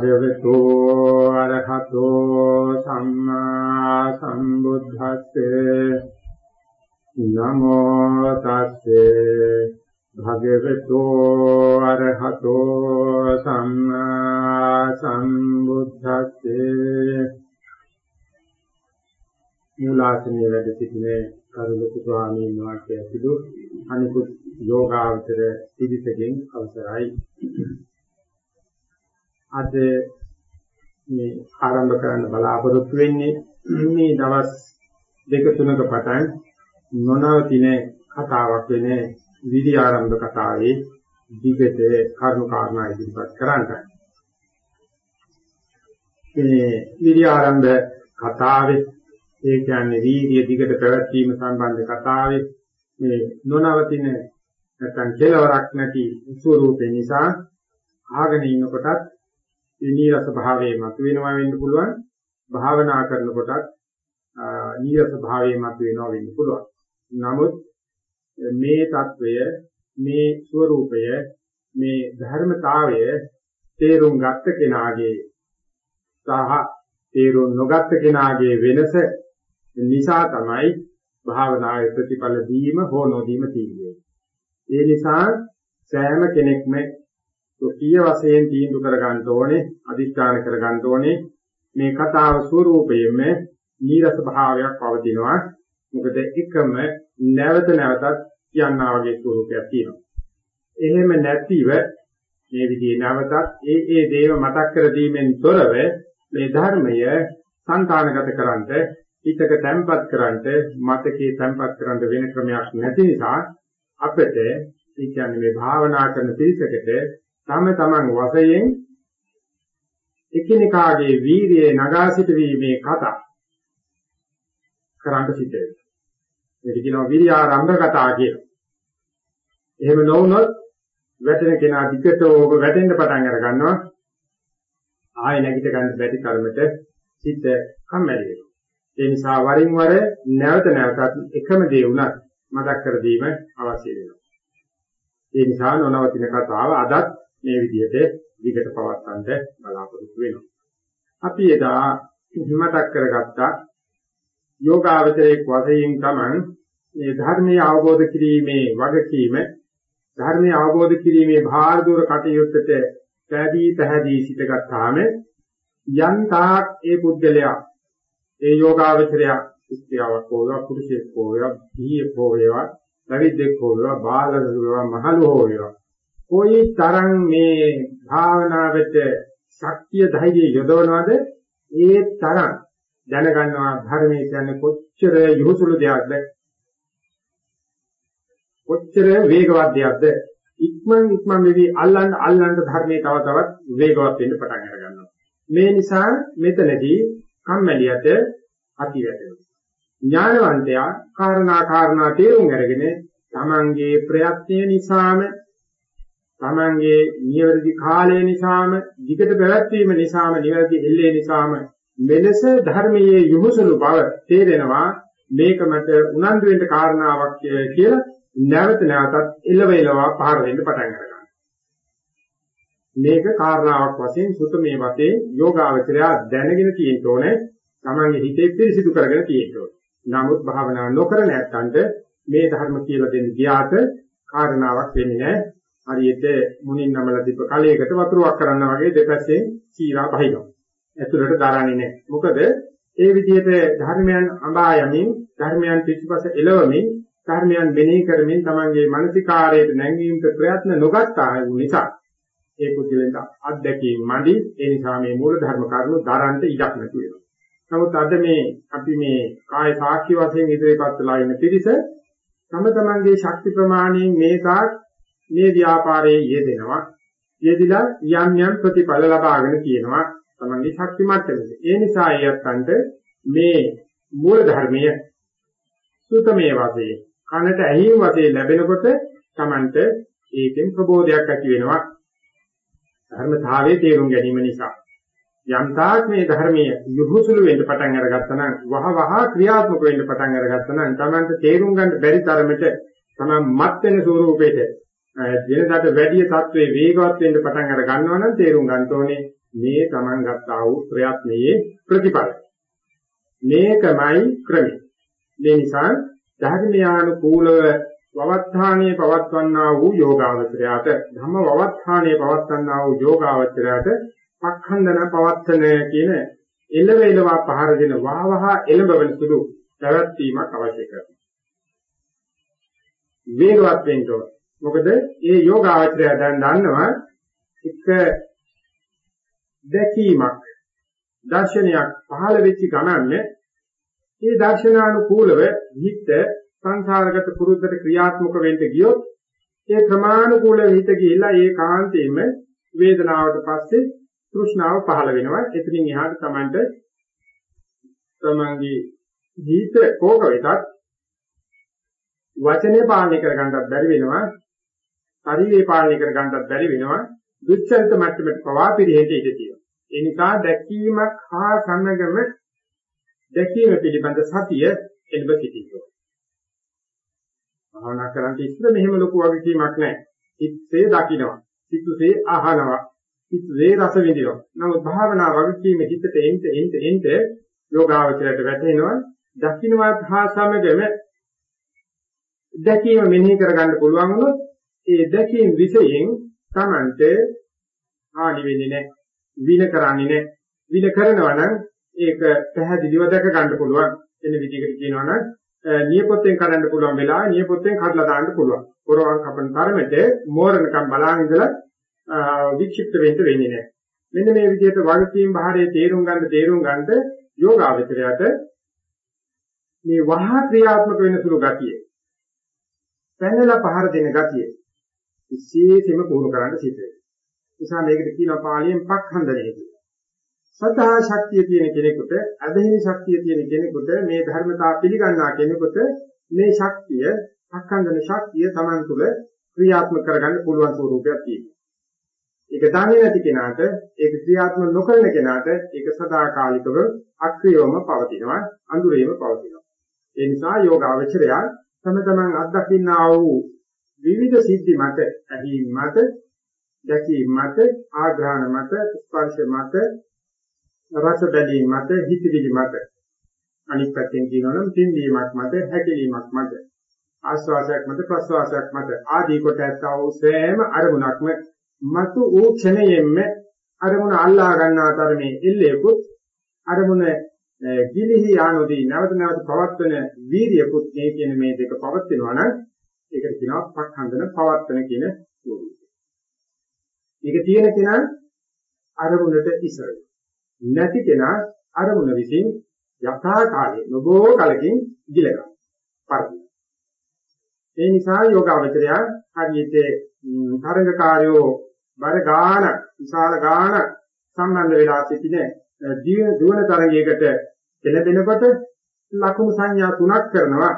භගවතු අරහතෝ සම්මා සම්බුද්දස්සේ නමෝ තස්සේ භගවතු අරහතෝ සම්මා සම්බුද්දස්සේ මූලාසනයේ වැඩ සිටින කරුණු ස්වාමීන් වහන්සේ ඇතුළු අනිකුත් යෝගාවචර පිළිසකින් අවසරයි. අද මේ ආරම්භ කරන්න බලාපොරොත්තු වෙන්නේ මේ දවස් දෙක තුනක පටන් නොනවතින කතාවක් වෙන විදි ආරම්භ කතාවේ දිගට කරුණු කාරණා ඉදිරිපත් කරන්නයි. මේ විදි ආරම්භ කතාවේ ඒ කියන්නේ වීර්ය දිගට පැවැත්වීම සම්බන්ධ කතාවේ මේ නොනවතින නැත්නම් කෙලවරක් නැති ස්වરૂපේ නිසා ආගෙන ඉන්නකොටත් ඒ නීරස භාවයේ මතුවෙනවා වෙන්න පුළුවන්. භාවනා කරනකොටත් නීරස භාවයේ මතුවෙනවා වෙන්න පුළුවන්. නමුත් මේ తত্ত্বය මේ ස්වરૂපය මේ ධර්මතාවය තේරුම් ගත්ත කෙනාගේ සහ තේරුම් නොගත්ත කෙනාගේ වෙනස නිසා තමයි භාවනාවේ ප්‍රතිඵල දීම හෝ නොදීම තියෙන්නේ. ඒ නිසා සෑම කෙනෙක්ම සොකීය වශයෙන් තීන්දුව කර ගන්න ඕනේ, අදිස්ථාන කර ගන්න ඕනේ මේ කතාව ස්වරූපයෙන්ම නීරස භාවයක් පවතිනවා. මොකද එකම නැවත නැවතත් කියනා වගේ ස්වරූපයක් තියෙනවා. එහෙම නැතිව මේ විදිහේ නැවතත් ඒ ඒ දේව මතක් කර දීමෙන් තොරව මේ ධර්මය සංකානගත කරන්ට හිතක තැම්පත් කරන්ට මතකේ තැම්පත් කරන්න වෙන ක්‍රමයක් නැති නිසා අපිට ඒ කියන්නේ මේ භාවනා කරන පිරිසකට තම තමන් වශයෙන් එකිනෙකාගේ වීර්යයේ නගා සිටීමේ කතා කරන්න සිද්ධ වෙනවා. මේක කියනවා විරියාරම්භ කතා කියලා. එහෙම නොවුනොත් වැටෙන කෙනා දිගට ඕක වැටෙන්න පටන් අර ගන්නවා. ආයෙ නැගිට ගන්න බැරි කර්මයට සිත් කම්මැලි වෙනවා. ඒ නිසා වරින් වර නැවත නැවතත් එකම දේ වුණත් මතක් කර දීම අවශ්‍ය වෙනවා. ඒ නිසා නොනවතින කතාව අදත් මේ විදිහට දිගට පවත්වන්න බලාපොරොත්තු වෙනවා. අපි එදා මතක් කරගත්තා යෝගාවචරයේ වශයෙන් තමන් මේ ධර්මයේ අවබෝධ කිරීමේ වගකීම ධර්මයේ අවබෝධ කිරීමේ භාර දూరు කටයුත්තට පැදී පැහැදී සිටගත්තාම යන්තාක් ඒ පුද්ගලයා ඒ යෝගාවචරය ස්ත්‍රියක් හෝ වේවා පුරුෂයෙක් හෝ වේවා පියෙක් හෝ වේවා පැවිද්දෙක් හෝ වේවා බාලක හෝ වේවා මහලු හෝ වේවා කොයි තරම් මේ භාවනාවට ශක්තිය ධෛර්යය යොදවනවද? ඒ තරම් දැනගන්නවා ධර්මයේ කියන්නේ කොච්චර යොහුසුළු දෙයක්ද? කොච්චර වේගවත් දෙයක්ද? ඉක්මන් ඉක්මන් වෙවි අල්ලන්න අල්ලන්න ධර්මයේ තව තවත් වේගවත් වෙන්න පටන් අර ගන්නවා මේ නිසා මෙතනදී කම්මැලියට අති වැටෙනවා. ඥානවන්තයා කාරණා කාරණා තේරුම් අරගෙන තමන්ගේ ප්‍රයත්නය නිසාම තමන්ගේ නිවැරදි කාලය නිසාම විගත පැවැත්වීම නිසාම නිවැරදි එල්ලේ නිසාම මෙලෙස ධර්මයේ යොහුසුළු බව තේරෙනවා මේක මත උනන්දු වෙන්න කාරණාවක් කියලා නැවත නැවතත් එළවෙලවා පහර දෙන්න පටන් ගන්නවා. මේක කාරණාවක් වශයෙන් සුතමේ වතේ යෝගාවචරය දැනගෙන තියෙන්න ඕනේ තමන්ගේ හිතේ පිරිසිදු කරගෙන තියෙන්න ඕනේ. නමුත් භාවනා නොකර නැත්තන්ට මේ ධර්ම කියලා දෙන්න ගියාට කාරණාවක් වෙන්නේ නැහැ. හරියට මුණින් නමලා තිබ්බ කලයකට වතුරක් කරනවා වගේ දෙපැත්තෙන් සීරා බහිනවා. ඇතුළට දරන්නේ නැහැ. මොකද ඒ විදිහට ධර්මයන් අඹා යමින් ධර්මයන් පිටිපස එළවමින් ධර්මයන් මෙනෙහි කරමින් තමන්ගේ මානසිකාරයට නැංවීමට ප්‍රයත්න නොගත්තා වූ නිසා ඒ පුද්ගලයන්ට අත්දැකීම් මදි ඒ නිසා මේ මූල ධර්ම කරුණු දරන්න ඉඩක් නැති වෙනවා. නමුත් අද මේ අපි මේ කාය සාක්ෂි වශයෙන් ඉදිරිපත් වෙලා ඉන්න පිරිස තම තමන්ගේ ශක්ති ප්‍රමාණයෙන් මේකාත් මේ ව්‍යාපාරයේ යෙදෙනවා. යෙදිලා යම් යම් ප්‍රතිඵල ලබාගෙන කියනවා තමන්ගේ ශක්ති මට්ටමේ. ඒ නිසා එයත්න්ට මේ මූල ධර්මයේ සුතමේ වශයෙන් කනට ඇහිම් වශයෙන් ලැබෙනකොට තමන්ට ඒකෙන් ප්‍රබෝධයක් ඇති වෙනවා. ධර්මතාවයේ තේරුම් ගැනීම නිසා. යම්තාක් මේ ධර්මයේ යොහුසුළු වෙන්න පටන් අරගත්තා නම් වහ වහ ක්‍රියාත්මක වෙන්න පටන් අරගත්තා නම් තමන්ට තේරුම් ගන්න බැරි තරමට තමන් මත් වෙන ස්වරූපෙට වෙනදාට වැඩි තත්වයේ වේගවත් වෙන්න පටන් අර ගන්නවා නම් තේරුම් ගන්න ඕනේ මේ තමන් ගත්තා වූ ප්‍රයත්නයේ ප්‍රතිඵල. මේකමයි ක්‍රමය. මේ නිසා ධර්මයානුකූලව වවත්තාණේ පවත්වන්නා වූ යෝගාවචරයට ධම්ම වවත්තාණේ පවත්වන්නා වූ යෝගාවචරයට පක්ඛන්දන පවත්තන කියන එළවෙලව පහර දෙන වහවහ එළඹවන සුළු පැවැත්වීමක් අවශ්‍ය කරනවා. වේගවත් වෙන්න ඕන. මොකද මේ යෝගාවචරය දැන් දන්නවා එක දැකීමක් දර්ශනයක් පහළ වෙච්ච ගමන්නේ මේ දර්ශනානුකූලව හිත සංසාරගත පුරුද්දට ක්‍රියාත්මක වෙන්න ගියොත් ඒ ක්‍රමානුකූලව හිත ගිහිල්ලා ඒ කාන්තේම වේදනාවට පස්සේ තෘෂ්ණාව පහළ වෙනවා. එතනින් එහාට Tamanට තමන්ගේ ජීවිත කෝක වෙතත් වචනේ පාලනය කර ගන්නත් බැරි වෙනවා. ශරීරේ පාලනය කර ගන්නත් බැරි වෙනවා. දුච්චරිත මට්ටමට පවා පිළිහෙට ඉඩ තියෙනවා. ඒ නිසා දැකීමක් හා සමගම දැකීම පිළිබඳ සතිය එළඹ සිටිනවා. භාවනා කරන්නේ ඉස්සර මෙහෙම ලොකු වගකීමක් නැහැ. ඉස්සේ දකින්නවා. සිතුසේ අහනවා. සිතුසේ රස විඳිනවා. නමුත් භාවනා වගකීම හිතට එන්න එන්න එන්න යෝගාවචරයට වැටෙනවා. දකින්නවත් හා සමගම දැකීම මෙනෙහි කරගන්න පුළුවන් වුණොත් ඒ දැකීම විශයෙන් Tamante හානි වෙන්නේ නැහැ. වින කරන්නේ නැහැ. වින කරනවා නම් ඒක පැහැදිලිව දැක ගන්න පුළුවන්. එන විදිහකට කියනවා නම් නියපොත්තෙන් කරන්න පුළුවන් වෙලාව නියපොත්තෙන් කඩලා දාන්න පුළුවන්. පොරවන් කපන තරමට මෝරණකම් බලාගෙන ඉඳලා වික්ෂිප්ත වෙන්න වෙන්නේ නැහැ. මෙන්න මේ විදිහට වගකීම් බහරේ තේරුම් ගන්න තේරුම් ගන්නට යෝගාවචරයට මේ වහා ක්‍රියාත්මක වෙන සුළු ගතිය. පැනලා පහර දෙන ගතිය. විශේෂයෙන්ම පුහුණු කරන්න සිද්ධ වෙනවා. නිසා මේකට කියනවා පාලියෙන් පක්ඛන්දනය කියලා. සද්ධා ශක්තිය තියෙන කෙනෙකුට, අධිහිනි ශක්තිය තියෙන කෙනෙකුට මේ ධර්මතා පිළිගන්නා කෙනෙකුට මේ ශක්තිය, පක්ඛන්දන ශක්තිය Taman තුල ක්‍රියාත්මක කරගන්න පුළුවන් ස්වරූපයක් තියෙනවා. ඒක දන්නේ නැති කෙනාට ඒක ක්‍රියාත්මක නොකරන කෙනාට ඒක සදාකාලිකව අක්‍රියවම පවතිනවා අඳුරේම පවතිනවා ඒ නිසා යෝගාවචරය තම තමන් අත්දකින්නා වූ විවිධ සිද්ධි මත ඇහිීම් මත දැකීම් මත ආග්‍රහණ මත ස්පර්ශ මත රස බැලීම් මත හිතවිලි මත. අනිත් පැත්තෙන් කියනවනම් පින්දීමක් මත හැකිලීමක් මත ආස්වාසයක් මත ප්‍රස්වාසයක් මත. ආදී කොට ඇත්තා වූ සෑම අරමුණක්ම මතු වූ ක්ෂණයෙන්ම අරමුණ අල්ලා ගන්නා තරමේ එල්ලේකුත් අරමුණ ගිලිහි යානෝදී නැවත නැවත පවත්වන වීර්යකුත් මේ කියන මේ දෙක පවත්වනවා නම් ඒකට කියනවා පක්ඛන්දන පවත්වන කියන ස්වරූපය. මේක තියෙන කෙනා අරමුණට ඉසර නැති කෙනා අරමුණ විසින් යථා කාලේ නොබෝ කලකින් ගිල ගන්න. පරිදි. ඒ නිසා යෝගාවචරය හරියට තරංගකාරයෝ බර ගාන විශාල ගාන සම්බන්ධ වෙලා සිටින දුවන තරගයකට එළඹෙනකොට ලකුණු සංඥා තුනක් කරනවා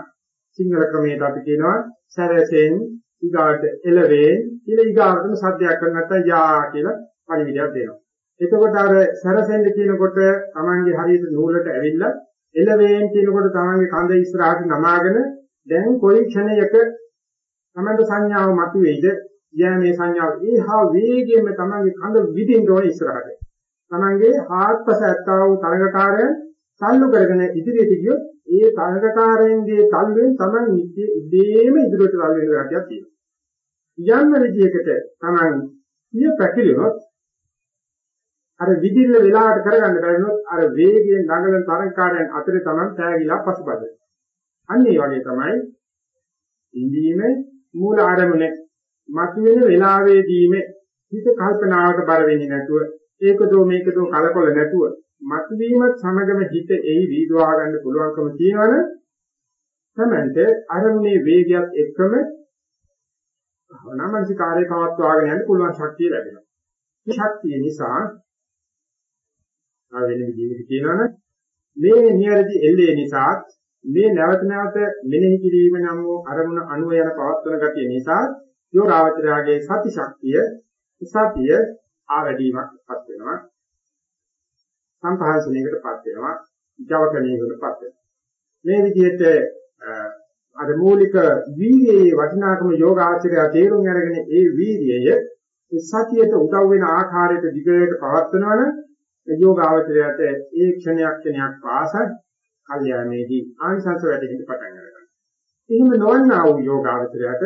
සිංහල ක්‍රමයට අපි කියනවා සැරසෙන් ඊගාට එළවේ කියලා ඊගාටම සද්දයක් කරන නැත්නම් යා කියලා පරිවිදයක් දෙනවා. එතකොට අර සැරසෙන් කියනකොට Tamange හරියට නූලට ඇවිල්ලා එළවේන් කියනකොට Tamange කඳ ඉස්සරහට නමාගෙන දැන් කොයි ක්ෂණයක Tamange සංඥාව මතුවේද යෑ මේ සංඥාව ඒහා වේගයෙන්ම තමන්ගේ කඳ විදින්න ඕන ඉස්සරහට. තමන්ගේ ආත්පස ඇත්තා වූ තරඟකාරයන් තල්ලු කරගෙන ඉදිරියට ගියොත් ඒ තරඟකාරයන්ගේ තල්ලුවෙන් තමන් ඉබේම ඉදිරියට තල්ලු වෙන ගතියක් තියෙනවා. යම් විදියකට Taman සිය පැකිලුනොත් අර විදිල්ල වෙලාවට කරගන්න බැරිනොත් අර වේගයෙන් නගලන තරංකාරයන් අතරේ Taman පෑගිලා පසුබද. අන්න ඒ වගේ තමයි ඉන්දීම මූල ආරමුණේ මතුවෙන වෙලාවේදීම හිත කල්පනාවට බර වෙන්නේ නැතුව ඒකදෝ මේකදෝ කලකොල නැතුව මතුවීමත් සමගම හිත එයි වීදවා ගන්න පුළුවන්කම තියෙනවනේ තමන්ට අරමුණේ වේගයත් එක්කම භවනාමනසි කාර්යය පවත්වාගෙන යන්න පුළුවන් ශක්තිය ලැබෙනවා. මේ ශක්තිය නිසා ආ වෙන විදිහකට කියනවනේ මේ නියරදි එල්ලේ නිසා මේ නැවත නැවත මෙනෙහි කිරීම නම් වූ අරමුණ අනුව යන පවත්වන ගතිය නිසා යෝගාවචරයාගේ සති ශක්තිය සතිය ආවැඩීමක්පත් වෙනවා සම්පහාසනයකටපත් වෙනවා ජවකණයකටපත් වෙනවා මේ විදිහට අර මූලික වීර්යයේ වටිනාකම යෝගාචරය තේරුම් අරගෙන ඒ වීර්යය සතියට උදව් වෙන ආකාරයට දිගට පවත්වනවනම් යෝගාචරයට ඒ ක්ෂණයක් ක්ෂණයක් පාස කල්යාමේදී ආනිසංස වැඩෙන්න පටන් ගන්නවා. එහෙම නොවන්නා වූ යෝගාචරයට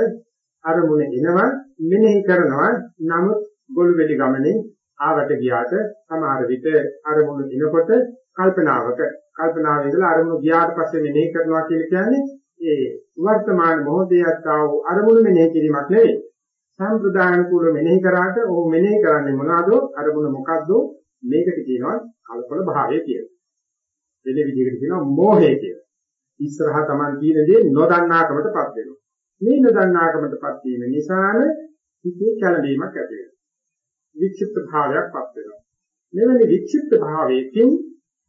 අරමුණ එනවා මෙනෙහි කරනවා නමුත් ගොළු වෙලි ගමනේ ආවට ගියාට සමහර විට අරමුණ එනකොට කල්පනාවක කල්පනාවේ ඉඳලා අරමුණු ගියාට පස්සේ මෙනෙහි කරනවා කියලා කියන්නේ ඒ වර්තමාන මොහොතේ අත්තාව අරමුණු මෙනෙහි කිරීමක් නෙවෙයි. සම්ප්‍රදාන කුල මෙනෙහි කරාට ඔහු මෙනෙහි කරන්නේ මොනවාද? අරමුණ මොකද්ද? මේකට කියනවා කලකොල භාවය කියලා. වෙන විදිහකට කියනවා මෝහය කියලා. ඉස්සරහා Taman කියන දේ නොදන්නාකමටපත් වෙනවා. මේ නොදන්නාකමටපත් වීම නිසාම හිතේ කලබීමක් ඇති වෙනවා. වික්ෂිප්ත භාවයක්පත් වෙනවා. මෙවැනි වික්ෂිප්ත භාවයකින්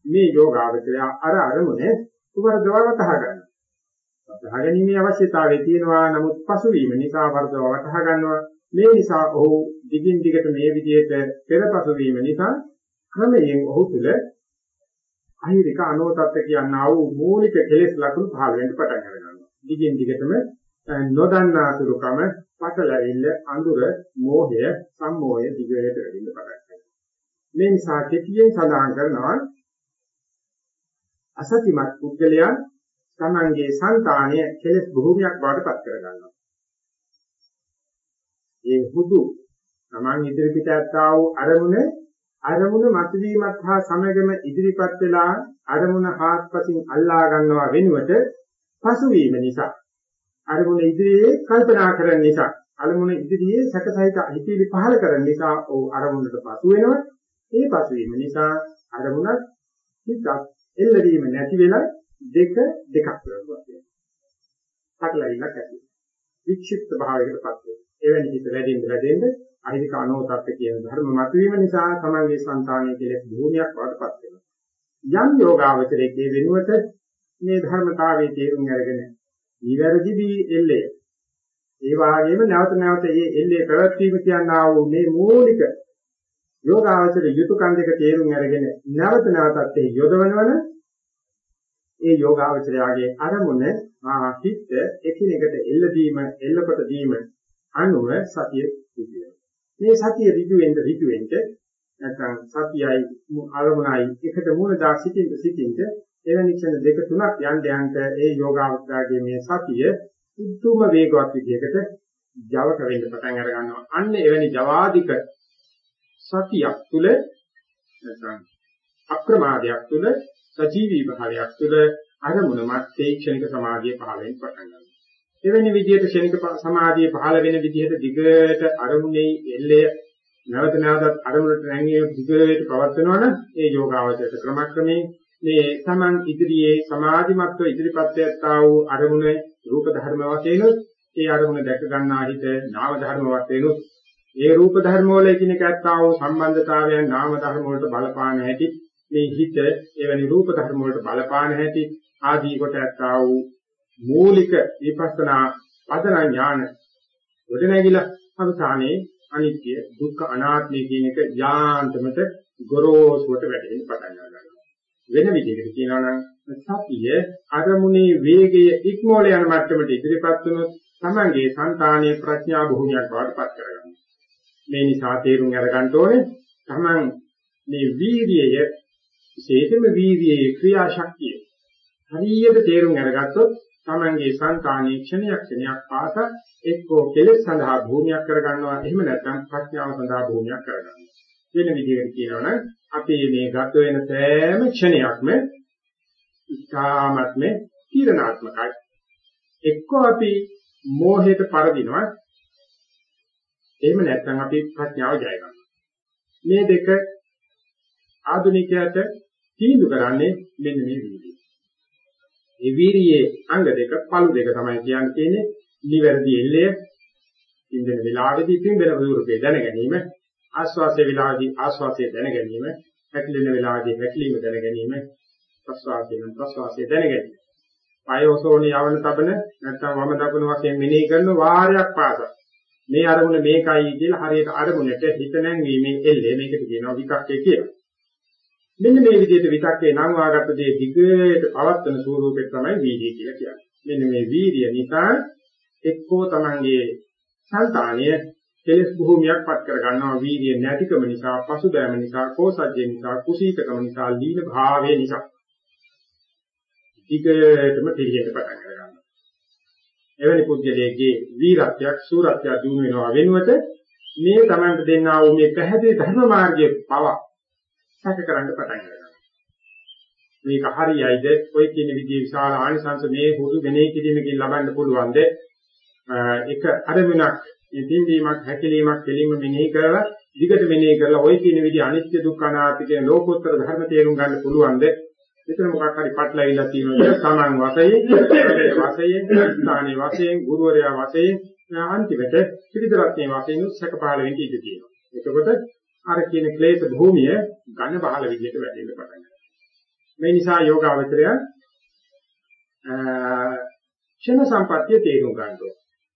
මේ යෝගාවචරය අර අරමුණ උවරදව වතහා ගන්නවා. වතහා ගැනීමේ අවශ්‍යතාවය තියෙනවා නමුත් පසුවීම නිසා වරදව වතහා ගන්නවා. මේ නිසා ඔහු දිගින් දිගට මේ විදිහට පෙරපසු වීම නිසා ක්‍රමයෙන් ඔහු තුළ අහිරික අනෝතත්ත්ව කියනා වූ මූලික කෙලෙස් ලක්ෂණ පහළ වෙන්න පටන් ගන්නවා. දිගින් දිගටම නොදන්නා තුරුකම පටලැවිල්ල අඳුර මෝහය සම්මෝහය දිගට වැඩින්න පටන් ගන්නවා. මේ නිසා කෙටියෙන් සඳහන් කරනවා අසතිමත් පුද්ගලයා තමන්ගේ సంతාණය කෙලස් භූමියක් බවට පත් කර ගන්නවා. ඒ හුදු තමන් ඉදිරිපිට ඇත්තා වූ අරමුණ අරමුණ මතවීමත් හා සමගම ඉදිරිපත් වෙලා අරමුණ හාත්පසින් අල්ලා ගන්නවා වෙනුවට පසුවීම නිසා අරමුණ ඉදිරියේ කල්පනා කරන නිසා අරමුණ ඉදිරියේ සැකසහිත හිතවිලි පහළ කරන නිසා ਉਹ අරමුණට පසු වෙනවා. ඒ පසු වීම නිසා අරමුණක් හිතක් එල්ලවීම නැති වෙලා දෙක දෙකක් වෙනවා. පටලවිලක් ඇති. වික්ෂිප්ත භාවයකට පත් වෙනවා. එවැනි හිත වැඩිෙන් වැඩිෙන් අහිමික අනෝතප්ප කියන ධර්ම මතුවීම නිසා තමන්ගේ సంతානයේ කෙලෙස් භූමියක් වඩපත් වෙනවා. යම් යෝගාවචරයේ වෙනුවට මේ ධර්මතාවයේ තේරුම් අරගෙන නිවැරදිදී එල්ලේ ඒ වගේම නැවත නැවත මේ එල්ලේ පැවැත්වීම කියනා වූ මේ මූලික යෝගාවචර යුතුයකම් දෙක තේරුම් අරගෙන නැවත නැවතත් ඒ යොදවනවන ඒ යෝගාවචරයාගේ අරමුණ හිත එකිනෙකට එල්ලදීම එල්ලකොට දීම අනුව සතිය පිළිවෙල. මේ සතිය ඍජුවෙන්ද ඍජුවෙන්ද නැත්නම් සතියයි අරමුණයි එකට මූල දා සිටින්ද සිටින්ද එවැනි ක්ෂණ දෙක තුනක් යන්න යන්න ඒ යෝගාවචරයාගේ මේ සතිය උතුම් වේගවත් විදිහකට ජවක වෙන්න පටන් අර ගන්නවා. අන්න එවැනි ජවාදික සතියක් තුළ නැත්නම් අප්‍රමාදයක් තුළ සජීවී භාවයක් තුළ අරමුණ මැත්තේ ක්ෂණික සමාධිය පහළ වෙන්න පටන් ගන්නවා. එවැනි විදිහට ක්ෂණික සමාධිය පහළ වෙන විදිහට දිගට අරමුණේ එල්ලය නැවත නැවතත් අරමුණට නැංගී දිගට පවත්වනවනම් ඒ යෝගාවචරයට ක්‍රමක්‍රමයෙන් මේ Taman ඉදිරියේ සමාධිමත්ව ඉදිරිපත් යත්තා වූ අරමුණ රූප ධර්ම වශයෙන් ඒ අරමුණ දැක ගන්නා හිත නාම ධර්ම වශයෙන් ඒ රූප ධර්ම වල එකිනෙක ඇත්තා වූ සම්බන්ධතාවයන් නාම ධර්ම වලට බලපාන හැටි මේ හිත එවැනි රූප ධර්ම වලට බලපාන හැටි ආදී කොට ඇත්තා වූ මූලික විපස්සනා පදන ඥාන වදනැගිලා අවසානයේ අනිත්‍ය දුක්ඛ අනාත්මය කියන එක යාන්තමට ගොරෝසුවට වැටෙන්න පටන් ගන්නවා. වෙන විදිහකට කියනවා නම් සතිය අරමුණේ වේගය ඉක්මෝල යන මට්ටමට ඉදිරිපත් වුණොත් තමගේ సంతානීය ප්‍රඥා භූමියක් බවට පත් කරගන්නවා. මේ නිසා තේරුම් අරගන්න ඕනේ තමන් මේ වීර්යය විශේෂම වීර්යයේ ක්‍රියාශක්තිය හරියට තේරුම් අරගත්තොත් තමන්ගේ సంతානීය ක්ෂණයක් ක්ෂණයක් පාස එක්කෝ කෙලෙස් සඳහා භූමියක් කරගන්නවා එහෙම නැත්නම් ප්‍රඥාව සඳහා භූමියක් කරගන්නවා. වෙන විදිහකට කියනවා නම් අපේ මේ ගත වෙන සෑම ක්ෂණයක්ම ඉස්හාමත්ම තීරණාත්මකයි එක්කෝ අපි මෝහයට පරදිනවා. එහෙම නැත්නම් අපි ප්‍රඥාව ජය ගන්නවා. මේ දෙක ආධුනිකයට තීන්දුව කරන්නේ මෙන්න මේ විදිහට. ඒ වීරියේ අංග දෙක පළු දෙක තමයි කියන්න තියෙන්නේ. නිවැරදි එල්ලය ඉන්දන වෙලාවෙදී පින්බෙන ස්වරූපේ දැන ගැනීම ආස්වාසයේ වෙලාවේදී ආස්වාසයේ දැන ගැනීම හැකිලෙන වෙලාවේදී හැකිලිම දැන ගැනීම ප්‍රස්වාසයෙන් ප්‍රස්වාසයේ දැන ගැනීම පයෝසෝනි යවන තබන නැත්නම් වම දකුණු වශයෙන් මෙනෙහි කරන වාරයක් පාසා මේ අරමුණ මේකයි කියලා හරියට අරමුණට හිත නැංවීමේ එල්ලේ. මේකට කියනවා විකක්කේ කියලා. මෙන්න මේ විදිහට විතක්කේ නම් වාගත්ත දේ දිගට පවත්වන ස්වරූපෙත් තමයි වීර්යය කියලා කියන්නේ. මෙන්න මේ වීර්ය නිසා එක්කෝ තමන්ගේ සංතානය කෙලස් භූමියක් පත් කර ගන්නවා වීර්ය නැතිකම නිසා පසුබෑම නිසා කෝසජ්ජය නිසා කුසීතකම නිසා ලීන භාවය නිසා. ටිකටම පිළිහෙට පටන් ගන්නවා. එවැනි පුද්ගලයෙක්ගේ වීරත්වයක් සූරත්වයක් දිනු වෙනවා වෙනුවට මේ තමන්ට දෙන්නා වූ මේ පැහැදිලි ධර්ම මාර්ගයේ පවා සැක කරන්න පටන් ගන්නවා. මේක හරියයිද? ඔය කියන විදිහේ විශාල ආනිසංස මේ හුදු ගණේ කිරීමකින් ලබන්න පුළුවන්ද? එක අරමුණක් ඉදින්දීමක් හැකිලීමක් දෙලින්ම මෙනෙහි කරලා විගත මෙනෙහි කරලා ඔය කියන විදිහ අනිත්‍ය දුක්ඛ අනාත්ම කියන ලෝකෝත්තර ධර්ම තේරුම් ගන්න පුළුවන්ද? මෙතන මොකක් හරි පටලවිලා තියෙනවා සමන් වශයෙන් වශයෙන් ස්ථානයේ වශයෙන් ගුරුවරයා වශයෙන් අන්තිමට පිළිදරත්නේ වශයෙන් උත්සක පහළ වෙන්න ඉඩ තියෙනවා. එතකොට අර කියන ක්ලේශ භූමිය ඝන බහල විදිහට වැඩෙන්න පටන් ගන්නවා. මේ නිසා යෝගාවචරය ක්ෂණ සම්පත්තිය තේරුම් ගන්නවා.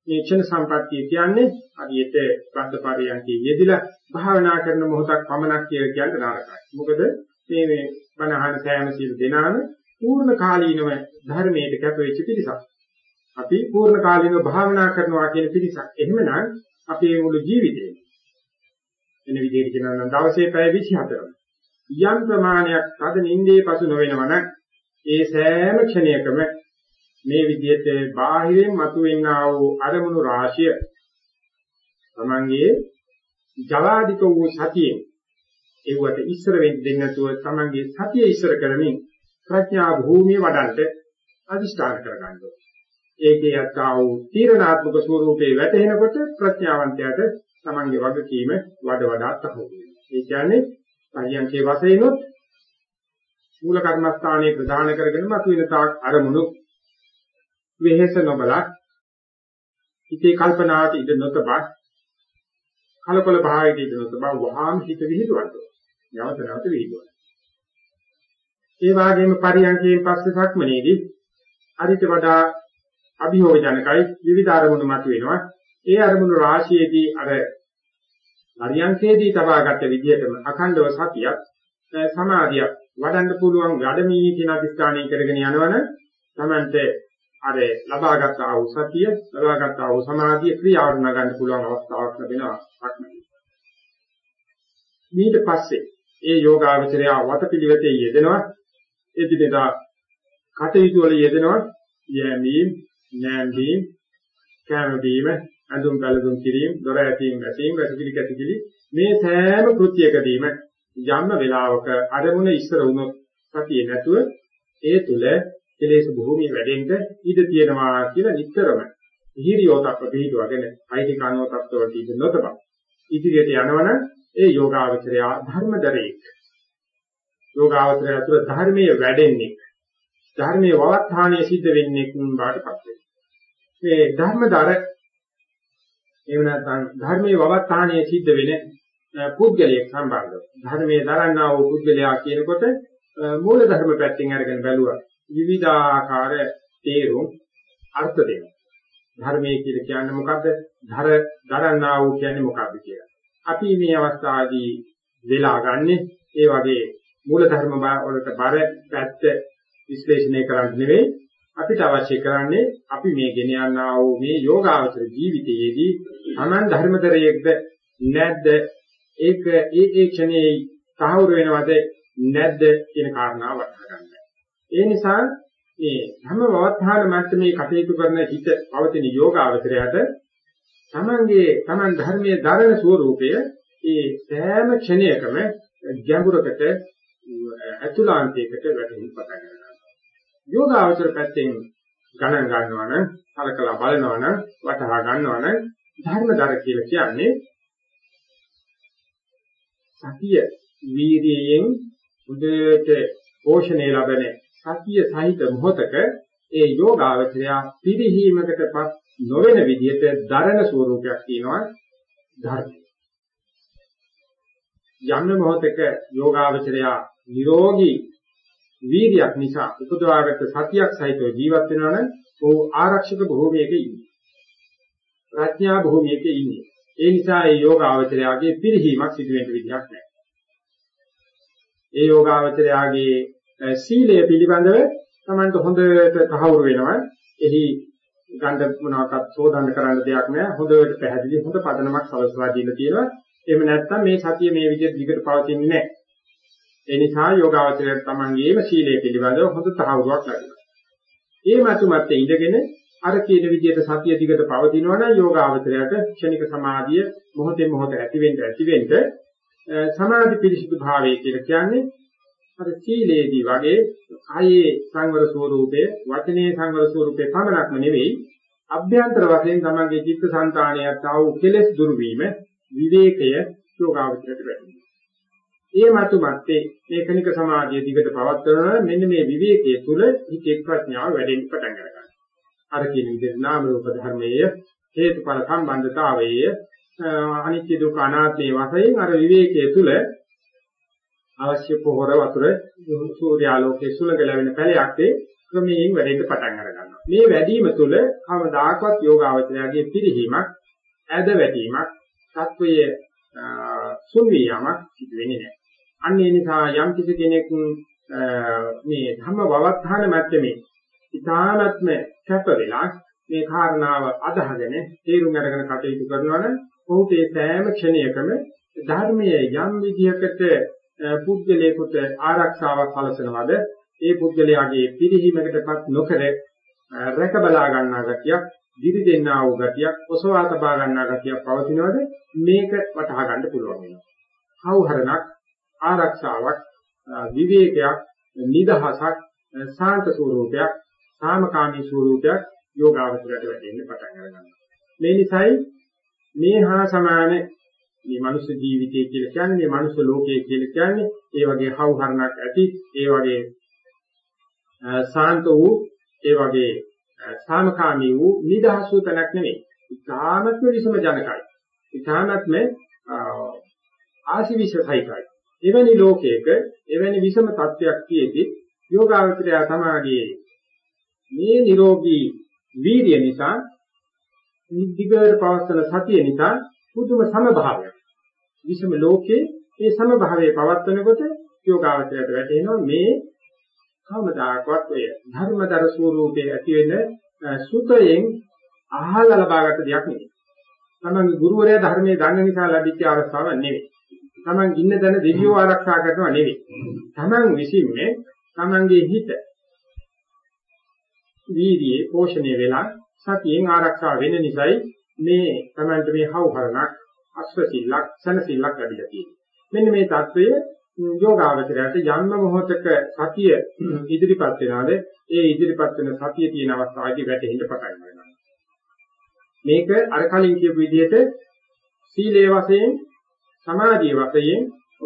මේ ක්ෂණ සම්පත්තිය කියන්නේ හරියට බද්ධ පරියන්කේ යෙදিলা භාවනා කරන මොහොතක් පමණක් කියලා කියන්න නරකයි. මොකද මේ මේ බණහන සෑම සිල් දෙනාම පූර්ණ කාලීනව ධර්මයට කැප වෙච්ච පිරිසක්. අපි පූර්ණ කාලීනව භාවනා කරනවා කියන පිරිසක්. එහෙමනම් අපේ මුළු ජීවිතේම වෙන විදිහට කියනවා නම් දවසේ පැය 24ම යම් ප්‍රමාණයක් තද නින්දේ පසු නොවෙනවන ඒ සෑම ක්ෂණයකම මේ විදිහට බාහිරින් මතුවෙනා වූ අරමුණු රාශිය තමන්ගේ ජලාධික වූ සතියෙන් ඒවට ඉස්සර වෙන්න දෙන්නේ නැතුව තමන්ගේ සතිය ඉස්සර කරමින් ප්‍රඥා භූමිය වඩන්ට අදිෂ්ඨාන කරගන්න ඕනේ. ඒකේ යත්තා වූ තීරණාත්මක ස්වરૂපේ වැටෙනකොට ප්‍රඥාවන්තයාට තමන්ගේ වගකීම වඩ වඩාත් අහු වෙනවා. ඒ කියන්නේ පරියන්කේ වශයෙන්ොත් මූල කර්මස්ථානයේ ප්‍රධාන කරගෙන මතුවෙන තාක් අරමුණු වෙහෙස නොබලක් හිතේ කල්පනාවට ඉඳ නොතබා කලකොල භාවයට ඉඳ නොතබා වහාම හිත විහිදුවන්න. නැවත නැවත විහිදුවන්න. ඒ වගේම පරියන්කයෙන් පස්සේ සක්මනේදී අරිට වඩා අභියෝග ජනකයි විවිධ අරමුණු මතුවෙනවා. ඒ අරමුණු රාශියේදී අර පරියන්කේදී තබාගත් විදිහටම අඛණ්ඩව සතියක් සමාධියක් වඩන්න පුළුවන් වැඩමී කියන අධිෂ්ඨානය කරගෙන යනවන තමන්ට අර ලබාගත් ආ වූ සතිය ලබාගත් ආ වූ සමාධිය ක්‍රියාවට නගන්න පුළුවන් අවස්ථාවක් ලැබෙනවා ඊට පස්සේ ඒ යෝගාවචරය වතපිළිවෙතේ යෙදෙනවා. එදිනෙදා කටයුතු වල යෙදෙනවා. යෑමීම් නෑම්බීම් කැම බීම අඳුම් බැලඳුම් කිරීම, දොර ඇතීම් වැසීම්, වැසිකිලි කැසිකිලි මේ සෑම කෘත්‍යයකදීම යම් වෙලාවක අරමුණ ඉස්සර වුණොත් සතියේ නැතුව ඒ තුල කෙලෙස් භූමිය වැඩෙන්න ඉඩ තියෙනවා කියලා නිතරම හිරියෝතක් පිළිදුවගෙන අයිති කානෝතක් වලට ඉඳ නොතබ. ඉදිරියට යනවනම් ඒ යෝගාවචරය ධර්මදරේක්. යෝගාවචරය තුළ ධර්මයේ වැඩෙන්නේ ධර්මයේ වවත්හානිය සිද්ධ වෙන්නේ කුන් බාටපත් වෙනවා. මේ ධර්මදර එහෙම නැත්නම් ධර්මයේ වවත්තාණයේ සිද්ධ වෙන පුද්ගලයෙක් සම්බන්ධව. ධර්මයේ දරන්නා වූ පුද්ගලයා කියනකොට මූල ධර්ම පැත්තෙන් අරගෙන බැලුවා. විවිධාකාර තේරුම් අර්ථ දෙනවා. ධර්මයේ කියලා කියන්නේ මොකද්ද? ධර දරන්නා වූ කියන්නේ මොකද්ද කියලා. අපි මේ අවස්ථාවේදී වෙලා ගන්නෙ ඒ වගේ මූල ධර්ම වලට බර පැත්ත විශ්ලේෂණය කරන්න නෙවෙයි අපිට අවශ්‍ය කරන්නේ අපි මේ ගෙන යනා වූ මේ යෝගාවචර ජීවිතයේදී අනන් ධර්මතරයේක්ද නැද්ද ඒක ඒ ඒ ක්ෂණයේ තහවුරු වෙනවද නැද්ද කියන කාරණාව වටහා ගන්න. ඒ නිසා මේ හැම වවත්හාන මට්ටමේ කටයුතු කරන හිත පවතින යෝගාවචරයට තමන්ගේ තමන් ධර්මයේ දරන ස්වરૂපය ඒ සෑම ක්ෂණයකම ගැඹුරකට අතුලාන්තයකට වැටෙන්න පටන් ගන්නවා. යෝගාවචර පැත්තෙන් ගණන් ගන්නවා නම් කලකලා බලනවා නම් වටහා ගන්නවා නම් ධර්මදර කියලා කියන්නේ සතිය වීර්යයෙන් උදේට පෝෂණය ලබන සතිය සහිත මොහතක ඒ යෝගාවචරය පිරිහීමකටපත් නොවන විදිහට දරණ ස්වરૂපයක් තියෙනවා ධර්මය. යම් මොහතක යෝගාවචරය නිරෝගී වීර්යයක් නිසා උපදවාගත සතියක් සහිතව ජීවත් වෙනවා නම් ਉਹ ආරක්ෂක භූමියක ඉන්නේ. ප්‍රඥා භූමියක ඉන්නේ. ඒ නිසා ඒ යෝගාවචරයගේ පිරිහීමක් සිදු වෙන්න විදිහක් නැහැ. ඒ යෝගාවචරයගේ සීලය පිළිබඳව Tamanට හොඳට තහවුරු වෙනවා. එහි ගන්න මොනවාක්වත් සෝදන්න කරන්න දෙයක් නැහැ. හොඳට පැහැදිලි හොඳ පදනමක් සලසලා දීලා තියෙනවා. එහෙම නැත්නම් මේ සතිය මේ විදිහට දිගට පවතින්නේ නැහැ. ඒ නිසා යෝගාවචරයට Tamanගේම සීලය පිළිබඳව හොඳ තහවුරුවක් ලැබෙනවා. ඒ මතුමත් ඉඳගෙන අර කියන විදිහට සතිය දිගට පවතිනවා නම් යෝගාවචරයට ක්ෂණික සමාධිය මොහොතෙන් මොහොත ඇති වෙන්න ඇති වෙන්න සමාධි පිරිසිදු භාවය කියලා කියන්නේ අර සීලේදී වගේ කායේ සංවර ස්වરૂපයේ වචනේ සංවර ස්වરૂපයේ පමණක්ම නෙවෙයි අභ්‍යන්තර වශයෙන් තමගේ චිත්ත සංතාණයත් ආ වූ කෙලෙස් දුරු වීම විවේකය යෝගාවචරයට වෙන්නේ. ඒ මතු මැත්තේ මේ කණික සමාධිය දිගට පවත්වන මෙන්න මේ විවේකයේ තුල හිතේ ප්‍රඥාව වැඩෙන්න පටන් ගන්නවා. අර කියන විදිහට නාම රූප ධර්මයේ හේතුඵල සම්බන්ධතාවයේ අනිත්‍ය දුක්ඛ අනාත්මයේ වශයෙන් අර විවේකයේ තුල අවශ්‍ය පොහොර වතුර සූර්යාලෝකයේ සුළඟ ලැබෙන පැලයක්දී ක්‍රමයෙන් වැඩෙන්න පටන් අර ගන්නවා. මේ වැඩිම තුල කවදාකවත් යෝගාවචරයගේ පිළිහිමක්, ඇද වැටීමක්, සත්වයේ සුන්වියමක් සිදු වෙන්නේ නැහැ. අන්න ඒ නිසා යම් කිසි කෙනෙක් මේ ධම්ම වවත්තාන මැත්තේ ඉතාමත්ම කැප වෙලා මේ කාරණාව අදහගෙන තේරුම් අරගෙන කටයුතු කරනවා නම් ඔහුට ඒ සෑම ක්ෂණයකම ධර්මයේ යම් විදියකට පුද්ගලයෙකුට ආරක්ෂාවක් සැලසෙනවද ඒ පුද්ගලයාගේ පිරිහීමකටපත් නොකර රැක බලා ගන්නා ගතියක් දිවි දෙන්නා වූ ගතියක් ඔසවා තබා ගන්නා ගතියක් පවතිනවද මේක වටහා ගන්න පුළුවන් වෙනවා. කවුහරණක් ආරක්ෂාවක් විවේකයක් නිදහසක් සාන්ත ස්වરૂපයක් සාමකාමී ස්වરૂපයක් යෝගාවචරයට වැටෙන්න පටන් ගන්නවා. මේ නිසායි මේ හා සමාන මේ මනුෂ්‍ය ජීවිතය කියලා කියන්නේ මේ මනුෂ්‍ය ලෝකය කියලා කියන්නේ ඒ වගේ හවුහරණක් ඇති ඒ වගේ සාන්ත වූ ඒ වගේ සාමකාමී වූ නිදහස් වූ තැනක් නෙමෙයි. ඉතාමත්ම විසම ජනකයි. ඉතාමත්ම ආශිවිෂසයිකයි. එවැනි ලෝකයක එවැනි විසම තත්වයක් තියෙද්දි යෝගාවචරය සමාගයේ මේ නිරෝගී වීර්ය නිසා නිදිගර පවස්තන සතිය නිසා පුදුම සමභාවයක්. විසම ලෝකයේ මේ සමභාවයේ පවත්වනකොට යෝගාවචරයට වැටෙනවා මේ කවමදාකවත් ඔය ධර්මදර ස්වરૂපයේ ඇති වෙන සුතයෙන් අහලා ලබාගත් දෙයක් නෙවෙයි. තමන්ගේ ගුරුවරයා ධර්මයේ දන්න නිසා ලැබිච්ච අවස්ථාවක් නෙවෙයි. තමන් ඉන්න තැන දෙවියෝ ආරක්ෂා කරනවා නෙවෙයි. තමන් විසින්ම තමන්ගේ හිත වීර්යයේ පෝෂණය වෙලා සතියෙන් ආරක්ෂා වෙන නිසායි මේ තමයි මේ හවුහරණක් අස්වසිල්ලක් සනසිල්ලක් ලැබිලා තියෙන්නේ. මෙන්න මේ தত্ত্বය යෝගාවචරයට යන්න මොහොතක සතිය ඉදිරිපත් වෙනාද ඒ ඉදිරිපත් වෙන සතිය තියෙන අවස්ථාවේදී වැටෙන්න පටන් ගන්නවා. මේක අර කලින් කියපු විදිහට සීලයේ වශයෙන් සමාධියේ වශයෙන්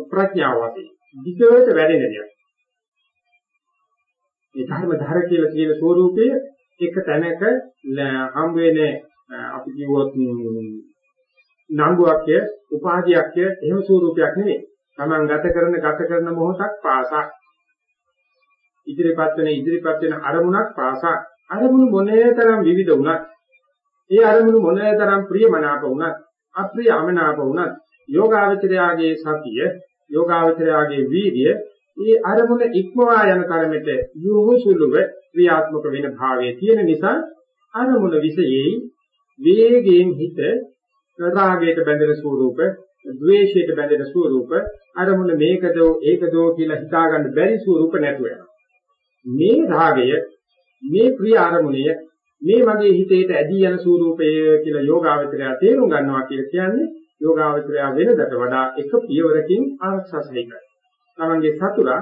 ප්‍රඥාව වශයෙන් විකෘත වැඩෙන දෙයක්. මේ ධර්ම ධාර කියලා කියන ස්වરૂපයේ එක තැනක හම් වෙන්නේ අපි කිව්වොත් නංගුවක්ය උපාධියක්ය එහෙම ස්වરૂපයක් නෙවෙයි. Taman ගත කරන ගත කරන මොහොතක් පාසක් ඉදිරිපත් වෙන ඉදිරිපත් වෙන අරමුණක් පාසක් අරමුණු මොනේතරම් විවිධ වුණත් ඒ අරමුණු මොනේතරම් ප්‍රියමනාප වුණත් අප්‍රිය අමනාප වුණත් යෝගාවචරයාගේ සතිය යෝගාවචරයාගේ වීර්ය ඒ අරමුණ ඉක්මවා යන තරමට යොහුසුලුව ක්‍රියාත්මක වෙන භාවයේ තියෙන නිසා අරමුණ විශේෂයි වේගයෙන් හිත රාගයට බැඳෙන ස්වરૂප, ද්වේෂයට බැඳෙන ස්වરૂප, අරමුණ මේකදෝ ඒකදෝ කියලා හිතාගන්න බැරි ස්වરૂප නැතුව යනවා. මේ රාගය, මේ ප්‍රිය අරමුණය, මේ වගේ හිතේට ඇදී යන ස්වરૂපය කියලා යෝගාවචරය තේරුම් ගන්නවා කියලා කියන්නේ යෝගාවචරය වෙනදට වඩා එක පියවරකින් ආරක්ෂා සහිතයි. තමන්ගේ සතුරා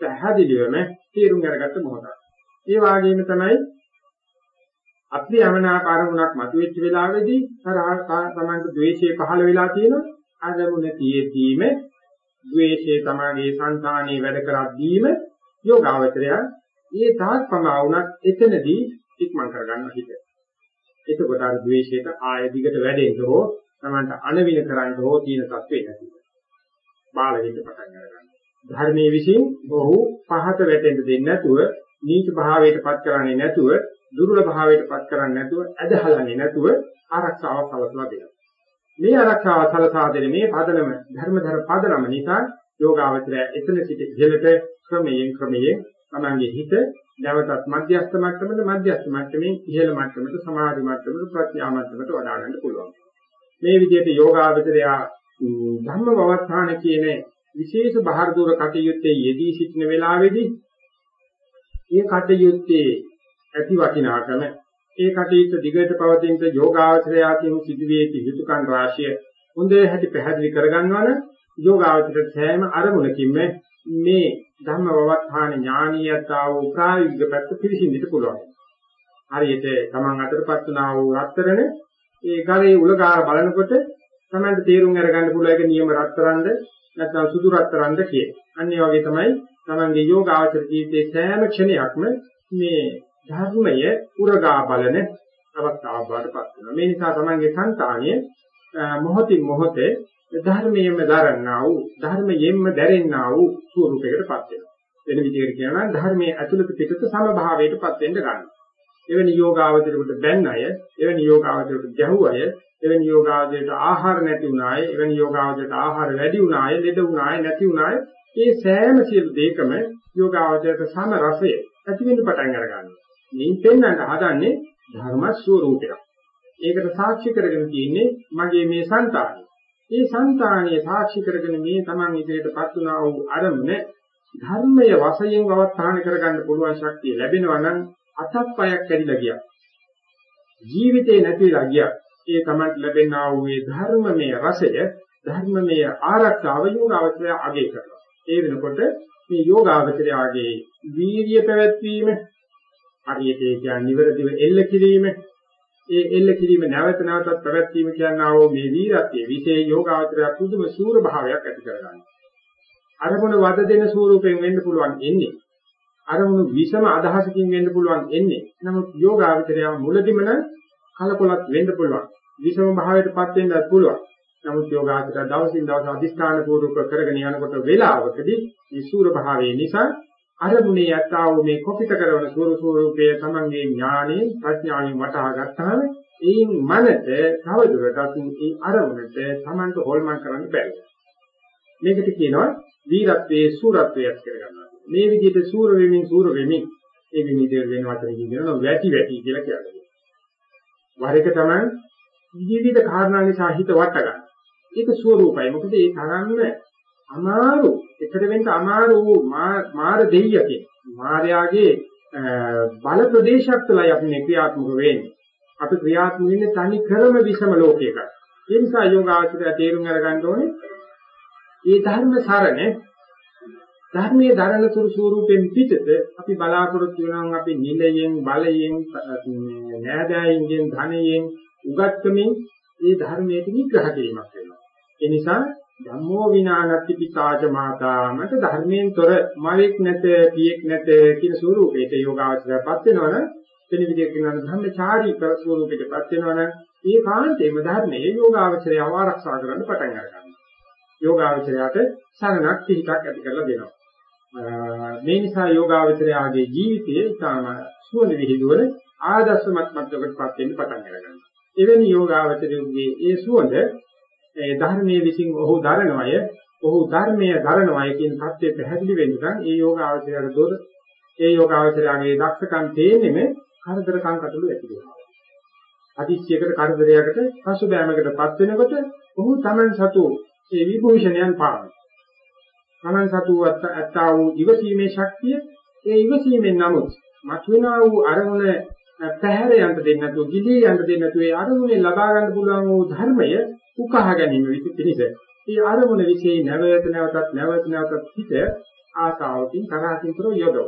පැහැදිලිවම තේරුම් අරගත්ත මොහොතක්. ඒ වගේම තමයි අප්‍රියමනාප අරමුණක් මතුවෙච්ච වෙලාවේදී තරහ තමන්ට ද්වේෂය පහළ වෙලා තියෙනවා. අරමුණ තියෙද්දීම ද්වේෂය තමගේ සංසානයේ වැඩ කරද්දීම යෝගාවචරය ඒ තාක් පමා වුණත් එතනදී ඉක්මන් කරගන්න හිත. එතකොට අර ද්වේෂයට ආය දිගට වැඩෙන්න හෝ තමන්ට අනවින කරන්න හෝ තියෙන තත්ත්වේ නැති. බාලගෙට පටන් ගන්නවා. ධර්මයේ විසින් ඔහු පහත වැටෙන්න දෙන්නේ නැතුව නීච භාවයටපත් කරන්නේ නැතුව දුර්වල භාවයටපත් කරන්නේ නැතුව ඇදහලන්නේ නැතුව ආරක්ෂාව සලසලා දෙනවා. මේ ආරක්ෂාව සලසා දෙන මේ පදනම ධර්මධර පදනම නිසා යෝගාවචරය එතන සිට ඉහළට ක්‍රමයෙන් ක්‍රමයෙන් තමන්ගේ හිත නැවතත් මධ්‍යස්ථ මට්ටමද මධ්‍යස්ථ මට්ටමේ ඉහළ මට්ටමට සමාධි මට්ටමට ප්‍රඥා මට්ටමට වඩා ගන්න පුළුවන්. මේ විදිහට යෝගාවචරය ධම්ම වවස්ථාන කියන විශේෂ බහර දూరు කටයුත්තේ යෙදී සිටින වෙලාවේදී මේ කටයුත්තේ ඇති වටිනාකම ඒ කටයුත්ත දිගට පවතින යෝගාවචරයාකින් සිදුවේ යුතුයකන් රාශිය හොඳේ හැටි පැහැදිලි කරගන්නවා නම් යෝගාවචරයට සෑම අරමුණකින්ම මේ ධම්ම වවත්තාන ඥානීයතා වූ ප්‍රායෝගික පැත්ත පිළිසිඳිට පුළුවන්. හරියට Taman අතරපත් වුණා වූ රත්තරන ඒ ගලේ උලකාර බලනකොට Tamanට තේරුම් අරගන්න පුළුවන් එක නියම රත්තරන්ද නැත්නම් සුදු රත්තරන්ද කියන. අන්න ඒ වගේ තමයි Tamanගේ යෝගාචර ජීවිතයේ සෑම ක්ෂණයක්ම මේ ධර්මය උරගා බලන අවස්ථාව බාටපත් වෙනවා. මේ නිසා Tamanගේ సంతානිය මොහොතින් මොහොතේ ධර්මයෙන්ම දරන්නා වූ ධර්මයෙන්ම දැරෙන්නා වූ ස්වරූපයකටපත් වෙනවා. වෙන විදිහකට කියනවා ධර්මයේ ඇතුළත පිටත සමභාවයටපත් වෙන්න ගන්නවා. එවැනි යෝගාවචරයකට බැන්න අය, එවැනි යෝගාවචරයකට ගැහුව අය, එවැනි යෝගාවචරයට ආහාර නැති වුණාය, එවැනි යෝගාවචරයට ආහාර වැඩි වුණාය, ලෙඩ වුණාය, නැති වුණාය, මේ සෑම සියලු දෙයකම යෝගාවචරයට සම රසය ඇති වෙන්න පටන් අරගන්නවා. මේ පෙන්වන්න හදන්නේ ධර්ම ස්වરૂපයක්. ඒකට සාක්ෂි කරගෙන තියෙන්නේ මගේ මේ సంతානය. මේ సంతානය සාක්ෂි කරගෙන මේ Taman ඉදිරියටපත් වුණා වූ අරමුණ ධර්මයේ වශයෙන් අවස්ථාන කරගන්න පුළුවන් ශක්තිය ලැබෙනවා නම් අතක් පයක් කැඩිලා ගියා. ජීවිතේ නැතිලා ගියා. ඒ තමයි ලැබෙනා වූ මේ ධර්මමය රසය ධර්මමය ආරක්ෂාව යෝගාවචරය අගය කරනවා. ඒ වෙනකොට මේ යෝගාවචරයගේ වීර්ය පැවැත්වීම හරියට ඒ කියන්නේ නිවරදිව එල්ල කිරීම ඒ එල්ල කිරීම නැවත නැවතත් පැවැත්වීම කියනවා මේ වීරත්වයේ විශේෂ යෝගාවචරය පුදුම සූර භාවයක් ඇති කරගන්නවා. අරමුණ වද දෙන ස්වරූපයෙන් වෙන්න පුළුවන් එන්නේ. අරමුණු විසම අදහසකින් වෙන්න පුළුවන් එන්නේ. නමුත් යෝගාවචරය මුලදිම කලකොලක් වෙන්න පුළුවන්. විසම භාවයටපත් වෙන්නත් පුළුවන්. නමුත් යෝගාචර දවසින් දවස අධිෂ්ඨාන පූර්වක කරගෙන යනකොට වේලාවකදී මේ සූර භාවයේ නිසා අරමුණේ යත්තා වූ මේ කොපිත කරන සූර ස්වරූපයේ තමන්ගේ ඥානෙන් ප්‍රඥාවෙන් වටහා ගත්තාම එයින් මනස තවදුරටත් ඒ අරමුණට තමන්ට හොල්මන් කරන්න බැහැ. මේකට කියනවා වීරත්වයේ සූරත්වයක් කරගන්නවා. මේ විදිහට සූර වෙමින් සූර වෙමින් ඒ විදිහට වෙන වචනකින් කියනවා වැටි වැටි කියලා කියනවා. වර එක තමයි විවිධ කාරණා නිසා හිත වට ගන්න. ඒක ස්වરૂපයි. මොකද ඒ තරම්ම අමාරු එකට වෙන්න අමාරු වූ මාර දෙයියකින් මායාගේ බල ප්‍රදේශයක් තුළයි අපි මේ ක්‍රියාත්මක වෙන්නේ. අපි ක්‍රියාත්මක වෙන්නේ තනි ක්‍රම විසම ලෝකයක. ඒ නිසා යෝගාචරය තේරුම් අරගන්න ඕනේ. මේ ධර්ම සරණ ධර්මයේ ධර්ම සුරු ස්වරූපෙන් පිටත අපි බලාපොරොත්තු වෙනවා අපි නිලයෙන් බලයෙන් නෑදෑයින්ගෙන් ධනයෙන් උගත්කමින් මේ ධර්මයට විග්‍රහ කිරීමක් වෙනවා. ඒ නිසා ධම්මෝ විනානත්ති පිතාජ මාතා මට ධර්මයෙන් තොර මවෙක් නැත පියෙක් නැත කියන ස්වරූපයට යෝගාවචරයපත් වෙනවනම් වෙන විදිහකින් කියනවා ධම්මචාරී ස්වරූපයටපත් වෙනවනම් ඒ කාන්තේම ධර්මයේ යෝගාවචරය ආරක්ෂා කරන්න පටන් ගන්නවා. යෝගාවචරයට සරණක් පිටක් ඇති කරලා දෙනවා. මේ නිසා යෝගාවචරයාගේ ජීවිතයේ ඉතාම සුවඳ විහිදුවන ආදර්ශමත් මට්ටමකටපත් වෙන්න පටන් ගන්නවා. එවැනි යෝගාවචරයේ ඒ සුවඳ ඒ ධර්මයේ විසින් ඔහු දරනවය ඔහු ධර්මයේ දරනවය කියන தත්ත්වය පැහැදිලි වෙන්න නම් ඒ යෝගාවචරයට දොර ඒ යෝගාවචරයේ දක්ෂකම් තේන්නේම කරදරකම් කටළු ඇති වෙනවා. අතිශයකට කරදරයකට පසුබෑමකටපත් වෙනකොට ඔහු Taman සතු ඒ විභූෂණයන් පානවා. Taman සතු ඇත්තා වූ ඉවසීමේ ශක්තිය ඒ ඉවසීමෙන් නමුත් මතුවනා වූ අරමුණ පැහැර යන්න දෙන්නේ නැතුව ගිලී යන්න දෙන්නේ නැතුව ඒ අරමුණේ ලබා ගන්න පුළුවන් වූ ධර්මය උකහා ගැනීම පිණිස ඒ අරමුණ વિશે නැවත නැවතත් නැවත නැවතත් හිත ආසාවකින් තරහින් තොර යොදව.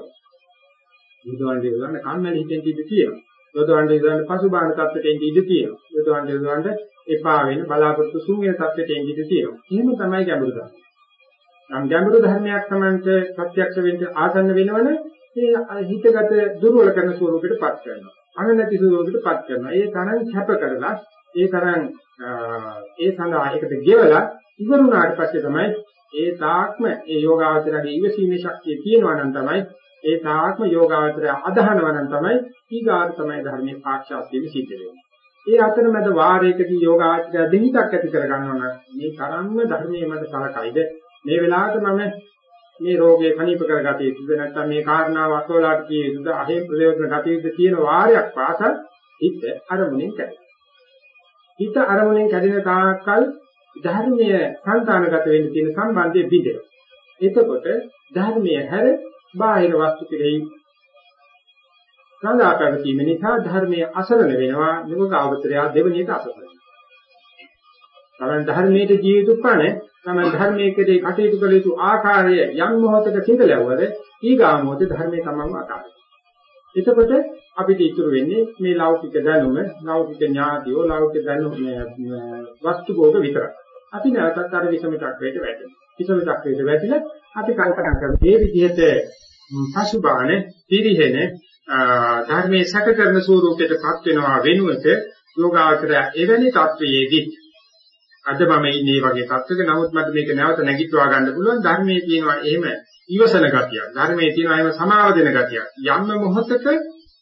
යොදවන්නේ යොදවන්න කම්මැලි හිතෙන් ඉඳී තියෙනවා. යොදවන්නේ යොදවන්න පසුබාහන තත්ත්වයට ඉඳී තියෙනවා. යොදවන්නේ යොදවන්න එපා වෙන බලාපොරොත්තු සුන්ගේ තත්ත්වයට ඉඳී තියෙනවා. එහෙම තමයි ගැඹුරු ධර්ම. නම් ගැඹුරු ධර්මයක් Tamante ප්‍රත්‍යක්ෂ වෙන්න ආසන්න වෙනවනේ ඒ හිතගත දුර්වල කරන ස්වරූපයටපත් කරනවා. අනනති ස්වරූපයටපත් කරනවා. ඒ තරම් කැප කරලා ඒ තරම් ඒ සඳහා ඒකට ගෙවලා ඉවරුණාට පස්සේ තමයි ඒ තාක්ම ඒ යෝගාවචරයේ ඉවසීමේ ශක්තිය තියෙනවා නම් තමයි ඒ තාක්ම යෝගාවචරය අදහනවා නම් තමයි ඊගාට තමයි ධර්මයේ සාක්ෂාත් වීම සිද්ධ වෙන්නේ. ඒ අතරමැද වාරයකදී යෝගාවචරය දෙහිතක් ඇති කර ගන්නවා නම් මේ තරම්ම ධර්මයේ මත සලකයිද මේ වෙලාවට මම මේ රෝගය කණීප කරගත යුතුද නැත්නම් මේ කාරණාව අසෝලාට කිය යුතුද අහේ ප්‍රයෝජන ගත යුතුද කියන වාරයක් පාසල් හිත අරමුණෙන් කැඩෙනවා. හිත අරමුණෙන් කැඩෙන තාක්කල් ධර්මීය සංතානගත වෙන්න තියෙන සම්බන්ධය බිඳෙනවා. එතකොට ධර්මීය හැර බාහිර වස්තු කෙරෙහි සංගා පැවතීම නිසා ධර්මයේ අසරණ වෙනවා නුග අවතරය දෙවනියට අසරණ. තමන් ධර්මයේ ජීවිත ප්‍රාණ තමන් ධර්මයේ කෙරෙහි කටයුතු කළ යුතු ආකාරය යම් මොහොතක සිඳලවද ඊගා මොහොතේ ධර්මයේ තමන්ව අතාරිනවා. එතකොට අපිට ඉතුරු වෙන්නේ මේ ලෞකික දැනුම, ලෞකික ඥාතියෝ, ලෞකික දැනුම වස්තු භෝග විතරයි. අපි නැවතත් අර විසම චක්‍රයට වැටෙනවා. විසම චක්‍රයට වැටිලා අපි කල්පනා කරමු මේ විදිහට පසුබාන පිරිහෙන ධර්මයේ සැක කරන ස්වරූපයටපත් වෙනවා වෙනුවට යෝගාචරය එවැනි තත්වයේදී අද මම ඉන්නේ වගේ තත්ත්වයක නමුත් මට මේක නැවත නැගිටවා ගන්න පුළුවන් ධර්මයේ තියෙනවා එහෙම ඉවසන ගතියක් ධර්මයේ තියෙනවා එහෙම සමාව දෙන ගතියක් යම් මොහොතක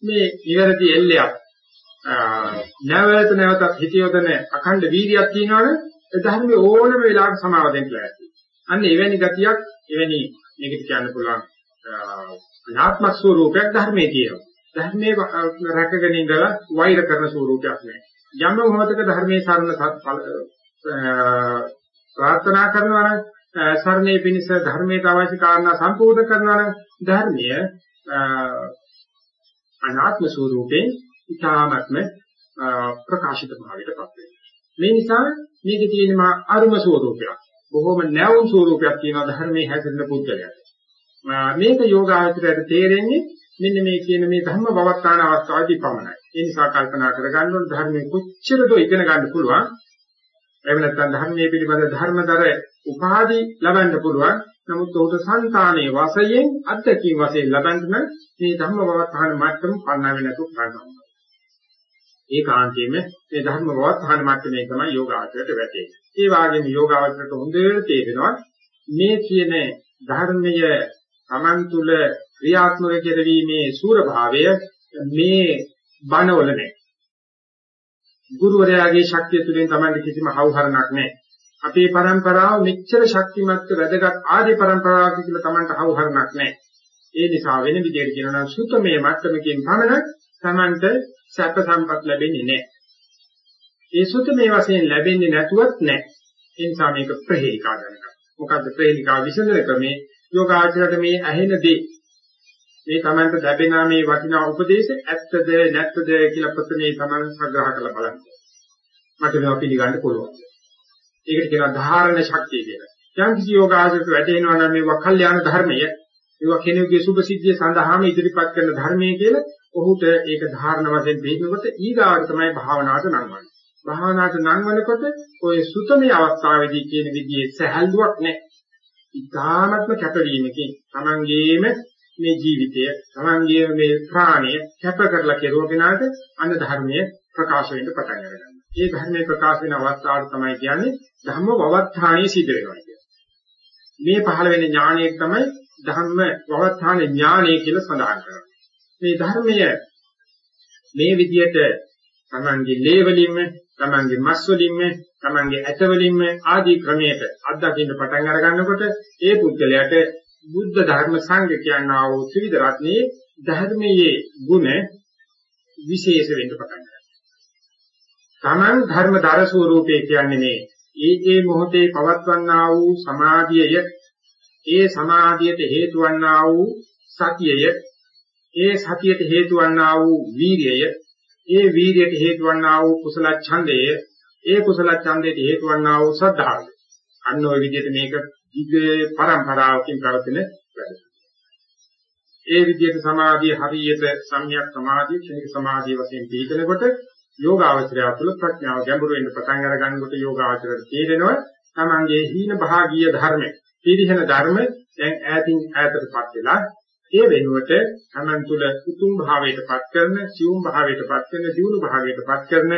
මේ නිවැරදි එල්ලයක් නැවත නැවතත් හිතියොදන අඛණ්ඩ වීර්යයක් තියෙනවනේ ඒ ධර්මයේ ඕනම වෙලාවක සමාව දෙන්න ලෑස්ති. අන්න එවැනි ගතියක් එවැනි මේකට කියන්න පුළුවන් අනාත්ම ස්වરૂපයක් ධර්මයේ තියෙනවා. ධර්මයේ රැකගෙන ඉඳලා වෛර කරන ස්වરૂපයක් නෑ. යම් මොහොතක ධර්මයේ සරණ ප්‍රාර්ථනා කරනවා නම් සරණේ පිණිස ධර්මයට අවශ්‍ය කාරණා සම්පූර්ණ කරනවා නම් ධර්මය අනාත්ම ස්වરૂපේ ඊ타ත්ම ප්‍රකාශිත භාවයටපත් වෙනවා. මේ නිසා මේක තියෙන අරුම ස්වરૂපයක්. බොහොම නැවුම් ස්වરૂපයක් තියෙනවා ධර්මයේ හැසිරෙන පුද්ගලයාට. මේක යෝගාචරයට තේරෙන්නේ මෙන්න මේ කියන මේ ධර්ම බවත්තාන අවස්ථාවේදී පමණයි. ඒ නිසා කල්පනා කරගන්න ඕන ධර්මයේ කොච්චරද ඉගෙන ගන්න පුළුවන් එහෙම නැත්නම් ධර්මයේ පිළිබඳ ධර්මදර උපාදි ලබන්න පුළුවන්. නමුත් උහුට సంతානයේ වශයෙන් අත්දැකීම් වශයෙන් ලබන්න මේ ධර්ම බවත්තාන මට්ටම පන්නවෙ නැතුව ගන්නවා. ඒකාන්තයෙන්ම මේ ධර්ම වවත්හන මට්ටමේ තමයි යෝගාචරයට වැටෙන්නේ. ඒ වගේම යෝගාචරයට හොඳට තේරෙනවා මේ කියන ධර්මය Taman තුල ක්‍රියාත්මක කෙරවීමේ සූර භාවය මේ බණවල නැහැ. ගුරුවරයාගේ ශක්තිය තුළින් තමයි කිසිම හවුහරණක් නැහැ. අපේ પરම්පරාව මෙච්චර ශක්තිමත් වැදගත් ආදී પરම්පරාවක් කියලා Tamanට හවුහරණක් නැහැ. ඒ නිසා වෙන විදිහට කියනවා නම් සුතමේ මට්ටමකින් පමණ Tamanට සැප සම්පත් ලැබෙන්නේ නැහැ. ඒ සුතමේ වශයෙන් ලැබෙන්නේ නැතුවත් නැහැ. ඒ නිසා මේක ප්‍රහේලිකා ගන්නකම්. මොකද්ද ප්‍රහේලිකා විසඳන ක්‍රමේ යෝගාචරයට මේ ඇහෙන දේ මේ Tamanට ලැබෙන මේ වටිනා උපදේශ ඇත්තද නැත්තද කියලා ප්‍රථමේ Taman සංග්‍රහ කරලා බලන්න. මට මේවා පිළිගන්න පුළුවන්. ඒකට කියනවා ධාරණ ශක්තිය කියලා. යම් කිසි යෝගාචරයට වැටෙනවා නම් මේ වකල්යාන ධර්මය ඒවා කෙනෙකුගේ සුභ සිද්ධිය සඳහාම ඉදිරිපත් කරන ධර්මයේ කියලා ඔහුට ඒක ධාරණ වශයෙන් දෙන්නකොට ඊගාවට තමයි භාවනාවට නංවන්නේ. භාවනාවට නංවනකොට ඔය සුතමේ අවස්ථාවේදී කියන විදිහේ සැහැල්ලුවක් නැහැ. ඉතාමත්ම කැපවීමකින් තමන්ගේම මේ ජීවිතය, තමන්ගේම මේ ප්‍රාණය කැප කරලා කෙරුවගෙනාට අන්න ධර්මයේ ප්‍රකාශ වෙන්න පටන් ගන්නවා. ඒ ධර්මයේ ප්‍රකාශ වෙන අවස්ථාවට තමයි කියන්නේ ධම්ම වවත්තාණිය සිද්ධ වෙනවා කියන්නේ. මේ පහළ වෙන ඥානය තමයි ධම්ම වවත්තාණ ඥානය කියලා සඳහන් කරන්නේ. මේ ධර්මය මේ විදියට තමන්ගේ ලේ වලින්ම තමන්ගේ මස් වලින්ම තමන්ගේ ඇට වලින්ම ආදී ක්‍රමයට අත්දකින්න පටන් අර ගන්නකොට ඒ පුද්ගලයාට බුද්ධ ධර්ම සංඝ කියනා වූ ත්‍රිවිධ රත්නයේ ධර්මයේ ගුණ විශේෂ වෙන්න පටන් ගන්නවා. තමන් ධර්ම දර ස්වરૂපේ කියන්නේ මේ ඒ ඒ මොහොතේ පවත්වන්නා වූ සමාධියය ඒ සමාධියට හේතු වන්නා වූ සතියය ඒ සතියට හේතු වන්නා වූ වීර්යය ඒ වීර්යයට හේතු වන්නා වූ කුසල ඡන්දය ඒ කුසල ඡන්දයට හේතු වන්නා වූ සද්ධාවය අන්න ඔය විදිහට මේක දිග්ගේ පරම්පරාවකින් පැවතෙන වැඩ. ඒ විදිහට සමාධිය හරියට සම්‍යක් සමාධිය, ක්ෂණික සමාධිය වශයෙන් පිළිගනකොට යෝගාවචරය තුළ ප්‍රඥාව ගැඹුරු වෙන්න පටන් අර ගන්නකොට යෝගාවචරයට තේරෙනවා තමන්ගේ හීන භාගීය ධර්ම, පිරිහෙන ධර්ම දැන් ඈතින් ඈතටපත් වෙලා ඒ වෙනුවට තමන් තුළ උතුම් භාවයටපත් කරන, සියුම් භාවයටපත් කරන, දියුණු භාවයටපත් කරන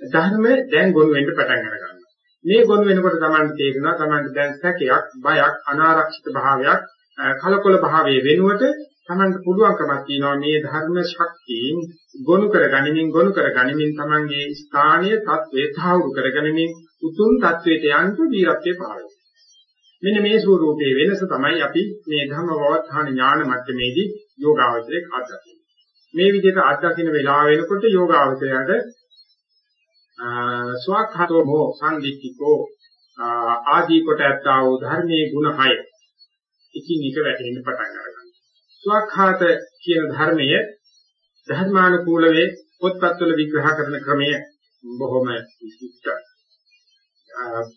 ධර්ම දැන් ගොනු වෙන්න පටන් අර මේ බොන වෙනකොට Tamanට තේරෙනවා Tamanට දැන් සැකයක්, බයක්, අනාරක්ෂිත භාවයක්, කලකොල භාවයේ වෙනුවට Tamanට පුළුවන්කමක් තියෙනවා මේ ධර්ම ශක්තියින් ගොනු කරගනිමින් ගොනු කරගනිමින් Tamanගේ ස්ථානීය தත්ත්වේ සාහවුරු කරගනිමින් උතුම් தත්ත්වයට යන්න දීර්ඝත්වයේ පහළ මෙන්න මේ ස්වરૂපයේ වෙනස තමයි අපි මේ ධම්මවවත්හාන ඥාන මට්ටමේදී යෝගාවචරයේ අත්දකින්නේ. මේ විදිහට අත්දකින්න වෙලා වෙනකොට යෝගාවචරයට ස්වකහතෝ මො සංදික්කෝ ආදී කොට ඇත්තා වූ ධර්මයේ ගුණ හය එකින් එක වැටෙන්න පටන් ගන්නවා. ස්වකහත කියන ධර්මය ධර්මානුකූල වේ පොත්පත්වල විග්‍රහ කරන ක්‍රමය බොහොම විශිෂ්ටයි.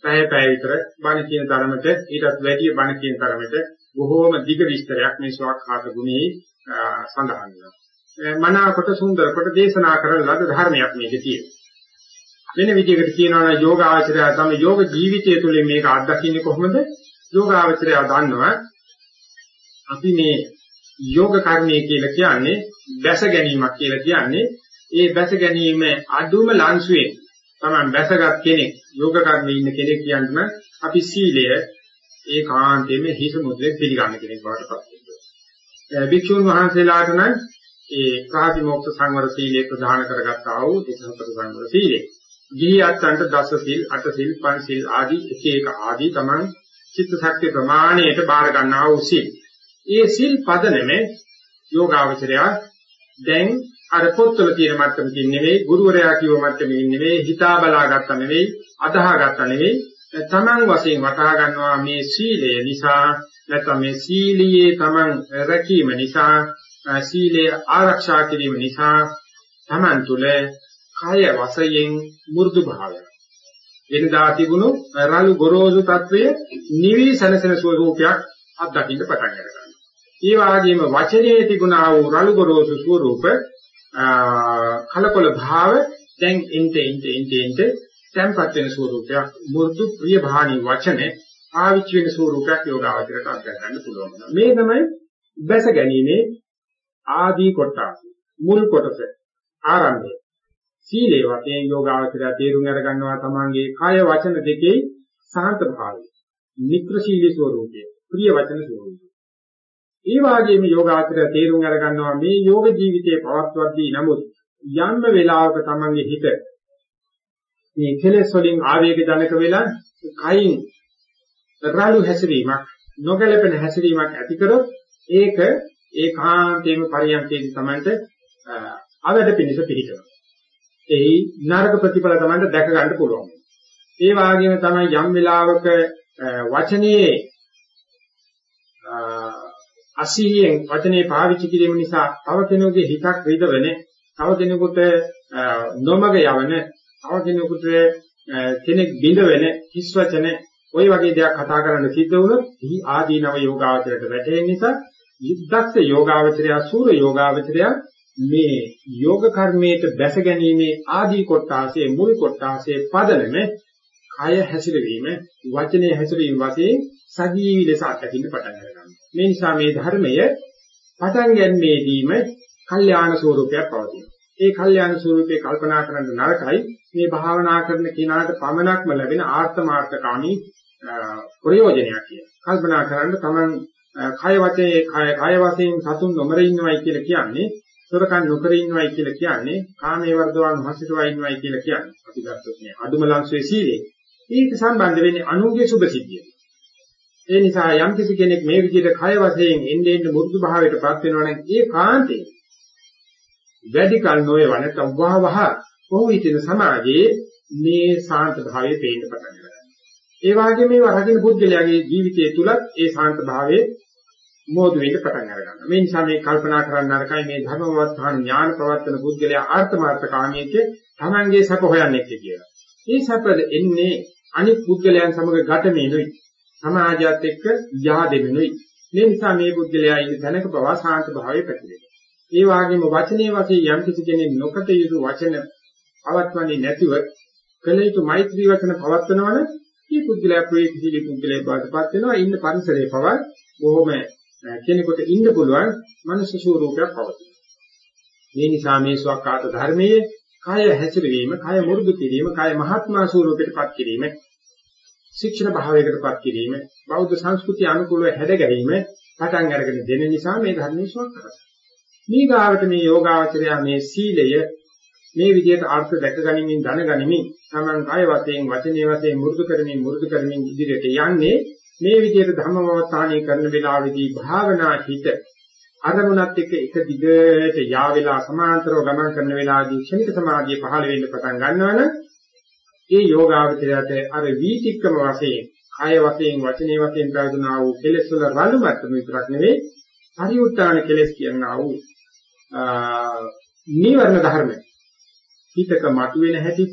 පැය පැය විතර බණ කියන තරමට ඊටත් වැඩි බණ කියන තරමට බොහෝම දිග විස්තරයක් මේ ස්වකහත ගුණේ සඳහන් වෙනවා. මනාකොට සුන්දර කොට දේශනා කරන ලද ධර්මයක් මේකේ තියෙනවා. වෙන විදිහකට කියනවා නම් යෝග ආචරය තමයි යෝග ජීවිතය තුළින් මේක අත්දකින්නේ කොහොමද? යෝග ආචරය දන්නවා අපි මේ යෝග කර්මය කියලා කියන්නේ දැස ගැනීමක් කියලා කියන්නේ ඒ දැස ගැනීම අදුම ලංසුවේ තමයි දැසගත් කෙනෙක් යෝග කර්මයේ ඉන්න කෙනෙක් කියන්න අපි සීලය ඒකාන්තයෙන්ම හිස මුද්‍රේ පිළිගන්න කෙනෙක් බවට පත් වෙනවා. භික්ෂුන් වහන්සේලාට නම් ඒ ප්‍රාතිමෝක්ෂ සංවර සීලය ප්‍රදාන කරගත්තා වූ දසහතර සංවර සීලය. ගිහියන්ට දස සිල්, අට සිල්, පංච සිල් ආදී එක එක ආදී තමන් චිත්ත ශක්තිය ප්‍රමාණයට බාර ගන්නා වූ සිල්. ඒ සිල් පදනමේ යෝගාවචරය දැන් අර පොත්වල තියෙන මට්ටමකින් නෙවෙයි ගුරුවරයා කියව මට්ටමකින් නෙවෙයි හිතා බලාගත්ත නෙවෙයි අදාහගත්ත නෙවෙයි තමන් වශයෙන් වටහා ගන්නවා මේ සීලය නිසා නැත්නම් මේ සීලියේ තමන් රැකීම නිසා සීලය ආරක්ෂා කිරීම නිසා තමන් තුළ කය වශයෙන් මෘදු භාවය. එනදා තිබුණු රළු ගොරෝසු తත්වයේ නිවි සනසන ස්වરૂපයක් අත්දකින්න පටන් ගන්නවා. ඒ වගේම වචනයේ තිබුණා වූ රළු ගොරෝසු ස්වરૂප කලකොල භාව දැන් එnte ente ente ente tempat වෙන ස්වરૂපයක් මෘදු ප්‍රිය භාණී වචනේ ආවිච වෙන ස්වરૂපයක් යෝගාවචරයට අත්දැකන්න පුළුවන්. මේ තමයි බැස ගැනීමේ ආදී කොටස මුල් කොටස ආරම්භය. සීලේ වශයෙන් යෝගාවචරය තේරුම් අරගන්නවා තමන්ගේ කය වචන දෙකේ සාන්ත භාවය. මිත්‍ර සීලී ස්වરૂපය, ප්‍රිය වචන ස්වરૂපය. ඒ වාගේම යෝගාචරය තේරුම් අරගන්නවා මේ යෝග ජීවිතයේ පවත්වද්දී නමුත් යම්ම වෙලාවක තමන්ගේ හිත මේ කෙලෙස් වලින් ආවේග ජනක වෙලා කයින් රළු හැසිරීමක් නොගැලපෙන හැසිරීමක් ඇති කරොත් ඒක ඒකාන්තයෙන්ම පරියන්කේදී තමන්ට අවැඩ පිණිස පිළිතනවා. එයි නරක ප්‍රතිඵල තමන්ට දැක ගන්න පුළුවන්. ඒ වාගේම තමයි යම් වෙලාවක වචනේ අසීයෙන් වචනේ පාවිච්චි කිරීම නිසා තව කෙනෙකුගේ හිතක් රිදවෙන, තව කෙනෙකුට නොමග යවන, තව කෙනෙකුට කෙනෙක් බිඳ වෙන හිස් වචන ওই වගේ දෙයක් කතා කරන්න සිද්ධ වුණොත් ඊ ආදීනව යෝගාවචරයට වැටෙන නිසා යුද්ධක්ෂ යෝගාවචරය සූර යෝගාවචරය මේ යෝග කර්මයට බැස ගැනීමේ ආදී කොටාසේ මුල් කොටාසේ පදනම කය හැසිරවීම වචනේ හැසිරවීම වශයෙන් සජීවී ලෙස අත්දකින්න පටන් ගන්නවා. මේ නිසා මේ ධර්මය පටන් ගැනීමේදීම කල්යාණ ස්වરૂපයක් පවතිනවා. ඒ කල්යාණ ස්වરૂපේ කල්පනා කරන්න නරකයි මේ භාවනා කරන කෙනාට පමණක්ම ලැබෙන ආර්ථමාර්ථකාමී ප්‍රයෝජනයක් කියලා. කල්පනා කරන්න තමන් කය වචේ කය කය වශයෙන් සතුන් නොමර ඉන්නවයි කියලා කියන්නේ සොරකම් නොකර ඉන්නවයි කියලා කියන්නේ කාමයේ වර්ධවන් මහසිතවයි ඉන්නවයි කියලා කියන්නේ. අපි ගත්තොත් මේ අදුම ලංසුවේ සීලේ. ඒක සම්බන්ධ වෙන්නේ අනුගේ සුභ සිද්ධිය. ඒ නිසා යම් කිසි කෙනෙක් මේ විදිහට කය වශයෙන් එන්නේ එන්නේ මුරුදු භාවයටපත් වෙනවා නම් ඒ කාන්තේ වැඩි කල නොවේව නැත්නම් වහවහ කොහොම හිතෙන සමාජයේ මේ සාන්ත භාවයේ පේන්න පටන් ගන්නවා. ඒ වගේම මේ වරකින් පුද්ගලයාගේ ජීවිතය තුලත් ඒ සාන්ත භාවයේ මෝදු වෙන්න පටන් අරගන්නවා. මේ නිසා මේ කල්පනා කරන්න අරකයි මේ ධර්මවත්හාන ඥාන ප්‍රවත්තන පුද්ගලයා ආර්ථමාර්ථ කාමියේ තමන්ගේ සැප හොයන්නේ කියලා. මේ සැපද එන්නේ අනිත් පුද්ගලයන් සමග ගැටෙමිනුයි. සමාජයත් එක්ක yaadෙමිනුයි. මේ නිසා මේ පුද්ගලයා ඉන්න තැනක පවා සාන්ත භාවයේ පැතිරෙනවා. ඒ වගේම වචනේ වශයෙන් යම් කිසි කෙනෙක් නොකට යුතු වචන පවත්වන්නේ නැතිව කළ යුතු මෛත්‍රී වචන පවත්වනවනේ මේ පුද්ගලයා ප්‍රේතීලි පුද්ගලයා බාටපත් වෙනවා ඉන්න පරිසරයේ පවා බොහොම කෙනෙකුට ඉන්න පුළුවන් මනුෂ්‍ය ස්වරූපයක් පවතිනවා. මේ නිසා මේ ස්වකහාත ධර්මයේ කය හැසිරවීම, කය මුරුදු කිරීම, කය මහත්මා ස්වරූපයටපත් කිරීම, ශික්ෂණ භාවයකටපත් කිරීම, බෞද්ධ සංස්කෘතිය අනුකූලව හැදගැනීම පටන් අරගෙන දෙන නිසා මේ ධර්මයේ ස්වකහාත. මේ ගාවට මේ යෝගාවචරය මේ සීලය මේ විදිහට අර්ථ දැක ගනිමින් දැන ගනිමින් Taman කය වශයෙන් වචනේ වශයෙන් මුරුදු කරමින් මුරුදු කරමින් ඉදිරියට යන්නේ මේ විදිහට ධම්මවස්ථානය කරන වෙලාවේදී භාවනා හිත අරමුණත් එක්ක එක දිගට යා වෙලා සමාන්තරව ගමන් කරන වෙලාවේදී ක්ෂණික සමාධිය පහළ වෙන්න පටන් ගන්නවනම් ඒ යෝගාවචරයට අර වීතික්කම වශයෙන් කය වශයෙන් වචනේ වශයෙන් ප්‍රයෝජනා වූ කෙලෙස් වල රළු මට්ටම විතරක් නෙවෙයි පරිඋත්තාන කෙලෙස් කියනවා වූ නීවරණ ධර්ම. හිතක මතුවෙන හැටි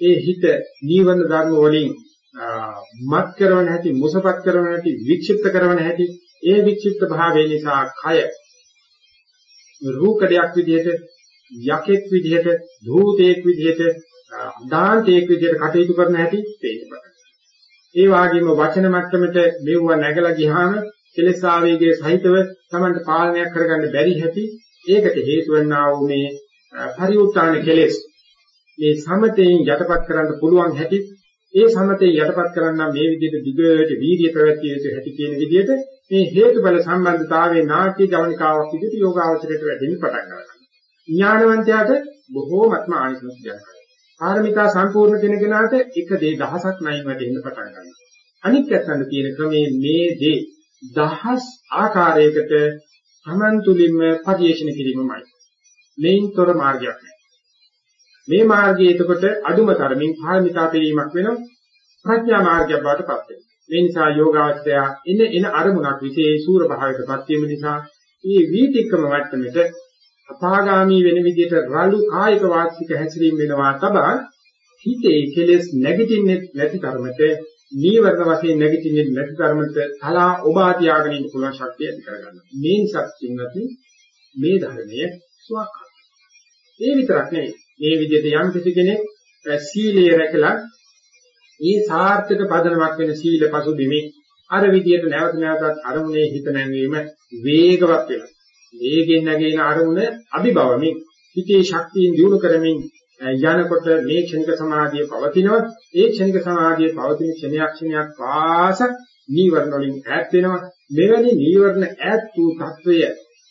ඒ හිත නීවරණ ධර්ම වලින් මත් කරන හැටි මුසපත් කරන හැටි වික්ෂිප්ත කරන හැටි ඒ වික්ෂිප්ත භාවය නිසා කය රූකඩයක් විදිහට යකෙක් විදිහට භූතයෙක් විදිහට දාන්තයෙක් විදිහට කටයුතු කරන හැටි පේන්න පටන් ඒ වගේම වචන මට්ටමට මෙවුව නැගලා ගියාම කෙලෙස් ආවේගයේ සහිතව Tamanට පාලනයක් කරගන්න බැරි හැටි ඒකට හේතු වෙන්නා වූ මේ පරිඋත්තාන කෙලෙස්. මේ සමතෙන් යටපත් කරන්න පුළුවන් හැටි ඒ සමතේ යටපත් කරන්න මේ විදිහට දිගට වීර්ය පැවැත්විය යුතු හැටි කියන විදිහට මේ හේතුඵල සම්බන්ධතාවයේ නාට්‍ය ජවනිකාවක් විදිහට යෝගාවචරයට වැඩෙන්න පටන් ගන්නවා. ඥානවන්තයාට බොහෝමත්ම ආනිසංස ජනකයි. පාරමිතා සම්පූර්ණ කෙනෙකුට එක දේ දහසක් නයින් වැටෙන්න පටන් ගන්නවා. අනිත් පැත්තට තියෙන ක්‍රමේ මේ දේ දහස් ආකාරයකට Taman තුලින්ම පරිේශන කිරීමමයි. මේන්තර මාර්ගයක් නෑ. මේ මාර්ගය එතකොට අදුම තරමින් පාරමිතා පිරීමක් වෙනවා ප්‍රඥා මාර්ගයක් බවට පත් වෙනවා. මේ නිසා යෝගාවචරය එන එන අරමුණක් විශේෂ සූර භාවයකටපත් වීම නිසා මේ වීතික්කම වට්ටමෙට අපාගාමී වෙන විදිහට රළු කායික වාචික හැසිරීම වෙනවා තබා හිතේ කෙලෙස් නැගිටින්නේ නැති තරමට නීවරණ වශයෙන් නැගිටින්නේ නැති තරමට තලා ඔබා තියාගෙන ඉන්න පුළුවන් ශක්තිය ඇති කරගන්නවා. මේ නිසා කින්නති මේ ධර්මයේ සුවක්ඛ. ඒ විතරක් නෙවෙයි. මේ විදිහට යම් කිසි කෙනෙක් සීලය රැකලා ඒ සාර්ථක පදනමක් වෙන සීල පසුබිමේ අර විදිහට නැවත නැවතත් අරමුණේ හිත නැංවීම වේගවත් වෙනවා. වේගෙන් නැගෙන අරමුණ අභිභවමින් හිතේ ශක්තියෙන් දියුණු කරමින් යනකොට මේ ක්ෂණික සමාධිය පවතිනවා. ඒ ක්ෂණික සමාධිය පවතින ක්ෂණයක් ක්ෂණයක් පාස නීවරණ වලින් ඈත් වෙනවා. මෙවැනි නීවරණ ඈත් වූ తත්වය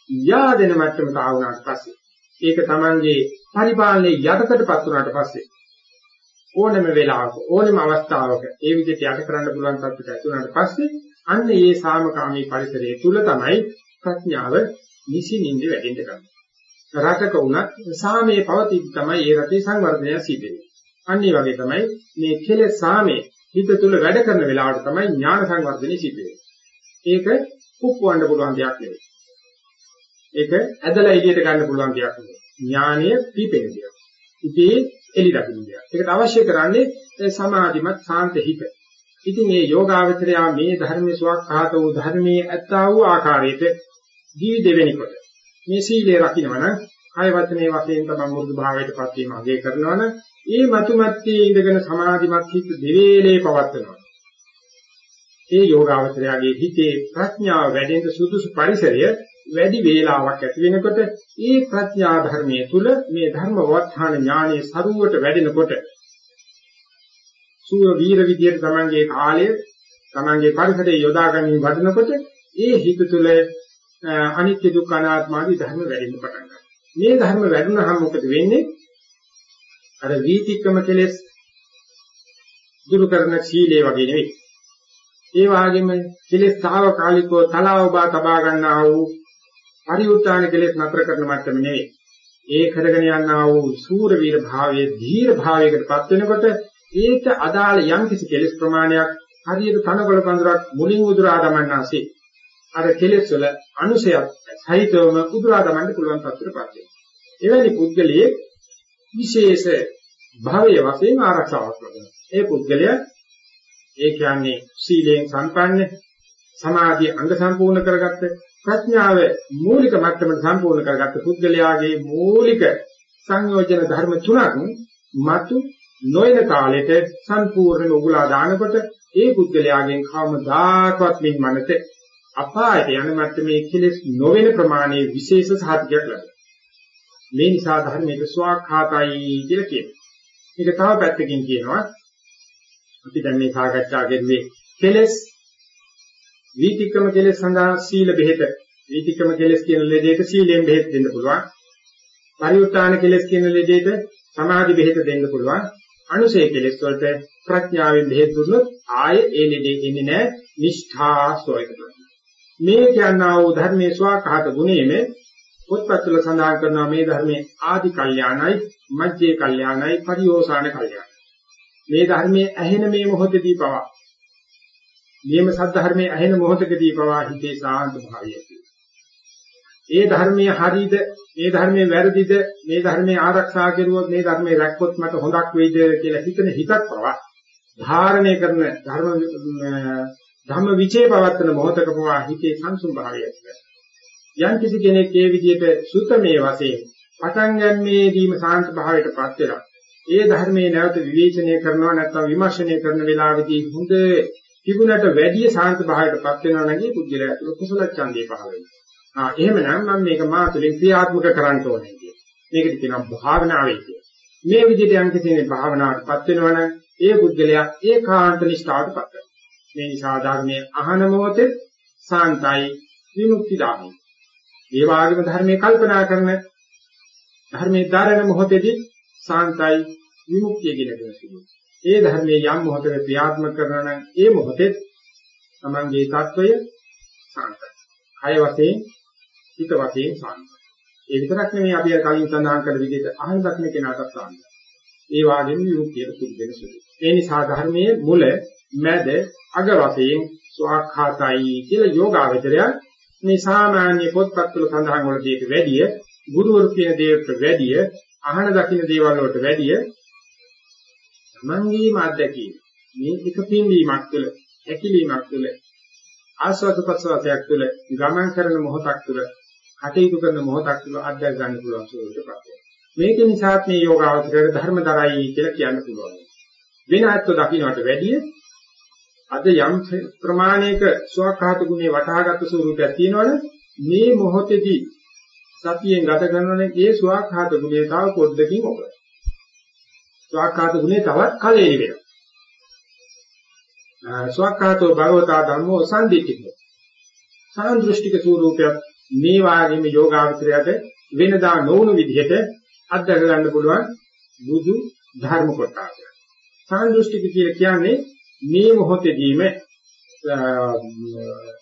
යාදෙන මට්ටමට ආවනාට පස්සේ ඒක Tamange පරිපාලනයේ යටකටපත් වුණාට පස්සේ ඕනම වෙලාවක ඕනම අවස්ථාවක ඒ විදිහට යට කරන්න පුළුවන් තත්ත්වයට ඇති වුණාට පස්සේ අන්න ඒ සාමකාමී පරිසරය තුල තමයි ප්‍රඥාව නිසින්ින්ද වැඩෙන්න ගන්නේ. රටක වුණත් සාමයේ පවතින තමයි ඒ රටේ සංවර්ධනය සිද්ධ වෙන්නේ. අන්න ඒ වගේ තමයි මේ කෙලෙස් සාමයේ හිත තුල වැඩ කරන වෙලාවට තමයි ඥාන සංවර්ධනය සිද්ධ වෙන්නේ. ඒක කුප්පවන්න පුළුවන් දෙයක් නෙවෙයි. ඒක ඇදලා එළියට ගන්න පුළුවන් දෙයක් නෙවෙයි. ඥානය පිපෙන දෙයක්. ඉතී එලි දකින්න දෙයක්. ඒකට අවශ්‍ය කරන්නේ සමාධිමත් සාන්ත හිත. ඉතින් මේ යෝගාවචරය මේ ධර්මයේ සුවක්ඛාත වූ ධර්මයේ ඇත්තා වූ ආකාරයට ජීවි දෙවෙනි කොට මේ සීලය රකින්නවනම් කය වචනේ වශයෙන් තමයි මුරුදු භාවයටපත් වීම අගය කරනවනම් ඒ මතුමැත්තේ ඉඳගෙන සමාධිමත් හිත දෙවේලේ පවත්වනවා. ඒ යෝගාවචරයාගේ හිතේ ප්‍රඥාව වැඩෙන්න සුදුසු පරිසරය වැඩි වේලාවක් ඇති වෙනකොට ඒ ප්‍රඥා ධර්මයේ තුල මේ ධර්ම වර්ධාන ඥානයේ සරුවට වැඩෙනකොට සූර වීර විදියට තමන්ගේ කාලය තමන්ගේ පරිසරයේ යොදා ගැනීම වඩනකොට ඒ හිත තුල අනිත්‍ය දුක්ඛ අනාත්ම ආදී ධර්ම වැඩෙන්න පටන් ගන්නවා. මේ ධර්ම වැඩුණාම මොකද වෙන්නේ? අර වීතික්කම කෙලෙස් දුරු කරන සීලේ වගේ නෙවෙයි. ඒ වගේම කෙලෙස් తాවකාලිකව තලාවබා තබා ගන්නා වූ පරිඋත්තාන කෙලෙස් නතර කරන මට්ටම නෙවෙයි. ඒ කරගෙන යනා වූ සූර වීර භාවයේ ධීර භාවයකටපත් වෙනකොට ඒක අදාළ යම් කිසි කෙලෙස් ප්‍රමාණයක් හරියට තනකොළ පඳුරක් මුලින් උදුරා ගමන්නාසේ අර කෙලෙස් වල අනුසයක් සහිතවම උදුරා ගමන්න පුළුවන් තත්ත්වයටපත් වෙනවා. එවැනි පුද්ගලයේ විශේෂ භවයේ වශයෙන් ආරක්ෂාවක් ලබනවා. ඒ පුද්ගලයා ඒ කියන්නේ සීලයෙන් සම්පන්න සමාධිය අංග සම්පූර්ණ කරගත්ත ප්‍රඥාව මූලික මට්ටමට සම්පූර්ණ කරගත්ත පුද්ගලයාගේ මූලික සංයෝජන ධර්ම තුනක් මතු නොයන කාලෙට සම්පූර්ණයෙන් උගුලා දානකොට ඒ පුද්ගලයාගෙන් කවමදාකවත් මින් මනස අපායට යන මට්ටමේ කෙලෙස් නොවන ප්‍රමාණයේ විශේෂ සාධකයක් ලැබෙනවා. මේ නිසා ධර්මයේ ස්වාඛාතයි කියලා කියනවා. මේක තව පැත්තකින් කියනවා අපි දැන් මේ සාකච්ඡා කරුවේ කෙලෙස් වීතික්‍රම කෙලෙස් සඳහා සීල බෙහෙත වීතික්‍රම කෙලෙස් කියන ලෙඩේට සීලෙන් බෙහෙත් දෙන්න පුළුවන්. පරිඋත්තාන කෙලෙස් කියන ලෙඩේට සමාධි බෙහෙත දෙන්න පුළුවන්. අනුසය කෙලෙස් වලට ප්‍රඥාවෙන් බෙහෙත් දුන්නොත් ආයේ ඒ ලෙඩේ එන්නේ නැහැ. නිෂ්ඨා සෝයකට මේ කියනා වූ ධර්මයේ ස්වාඛාත ගුණයේම පොත්පත්වල සඳහන් කරනවා මේ ධර්මයේ ආදි කල්යාණයි මජ්ජේ කල්යාණයි පරිෝසాన කල්යාණයි. මේ ධර්මයේ ඇහෙන මේ මොහොතදී පවා නියම සද්ධර්මයේ ඇහෙන මොහොතකදී පවා හිතේ සාන්ත භාවය ඒ ධර්මයේ හරිද? මේ ධර්මයේ වැරදිද? මේ ධර්මයේ ආරක්ෂා කෙරුවොත් මේ ධර්මයේ රැක්කොත් මට හොඳක් වෙයිද කියලා හිතන හිතක් පවා ධාරණය කරන ධර්ම ධම්ම විචේ පවත්තන මොහොතක පවා හිතේ සංසුන් භාවය ඇති යම් කිසි කෙනෙක් ඒ විදිහට සුතමේ වශයෙන් පටන් ගැනීමේදීම සාන්ත භාවයටපත් වෙලා ඒ ධර්මයේ නැවත විවේචනය කරනවා නැත්නම් විමර්ශනය කරන වෙලාවෙදී හොඳ තිබුණට වැඩි සාන්ත භාවයටපත් වෙනවා නම් ඒ පුද්ගලයා තුළ කුසල ඡන්දේ පහළ වෙනවා. ආ එහෙමනම් මම මේක මා තුළින් ක්‍රියාත්මක කරන්න ඕනේ කිය. මේකට කියනවා භාවනාවේ කිය. මේ විදිහට යම් කෙනෙක් භාවනාවටපත් වෙනවනම් ඒ පුද්ගලයා ඒකාන්ත නිෂ්ඨාවටපත් වෙනවා. මේ නිසා ධර්මයේ අහන මොහොතේ සාන්තයි විමුක්තිදායි. ඒ වගේම ධර්මයේ කල්පනා කරන ධර්මයේ ධාරණ මොහොතේදී සාන්තයි විමුක්තිය කියන කෙනෙක්. ඒ ධර්මයේ යම් මොහොතක ක්‍රියාත්මක කරනවා නම් ඒ මොහොතේ තමන්ගේ தত্ত্বය සාන්තයි. කය වශයෙන්, හිත වශයෙන් සාන්තයි. ඒ විතරක් නෙමෙයි අපි අර කලින් සඳහන් කළ විදිහට අහන දක්න කෙනාට සාන්තයි. ඒ වගේම යෝග්‍යයට කුල් වෙන සුළු. ඒ නිසා ධර්මයේ මුල, මැද, අග වශයෙන් ස්වාඛාතයි කියලා යෝගාවචරය මේ සාමාන්‍ය පොත්පත් වල සඳහන් වලදීට වැඩිය, ගුරුවරු කියන දේට වැඩිය, අහන දකින්න දේවල් වලට වැඩිය තමන්ගේම අත්දැකීම. මේ එක පින්වීමක් තුළ හැකිලීමක් තුළ ආස්වාද ප්‍රසවාසයක් තුළ ගමන් කරන මොහොතක් තුළ කටයුතු කරන මොහොතක් තුළ අත්දැක ගන්න පුළුවන් ස්වරූපයකට පත් මේක නිසා මේ යෝගාවචරයට ධර්මදරයි කියලා කියන්න පුළුවන්. වෙන අත්ව දකින්නට වැඩිය අද යම් ප්‍රමාණයක ස්වකහාත ගුණේ වටහාගත් ස්වරූපයක් තියෙනවනේ. මේ මොහොතේදී සතියෙන් ගත කරනනේ ඒ ස්වකහාත ගුණේ තව පොඩ්ඩකින් ඔබ. ස්වාක්ඛාත ගුණේ තවත් කලෙලි වෙනවා. ස්වාක්ඛාතෝ භගවතා ධම්මෝ සම්දිත්තිකෝ. සාන්දෘෂ්ටික ස්වරූපයක් මේ වාගේම යෝගාවචරයට වෙනදා නොවුණු විදිහට අත්දැක ගන්න පුළුවන් බුදු ධර්ම කොටස. සාන්දෘෂ්ටික කියලා කියන්නේ මේ මොහොතේදීම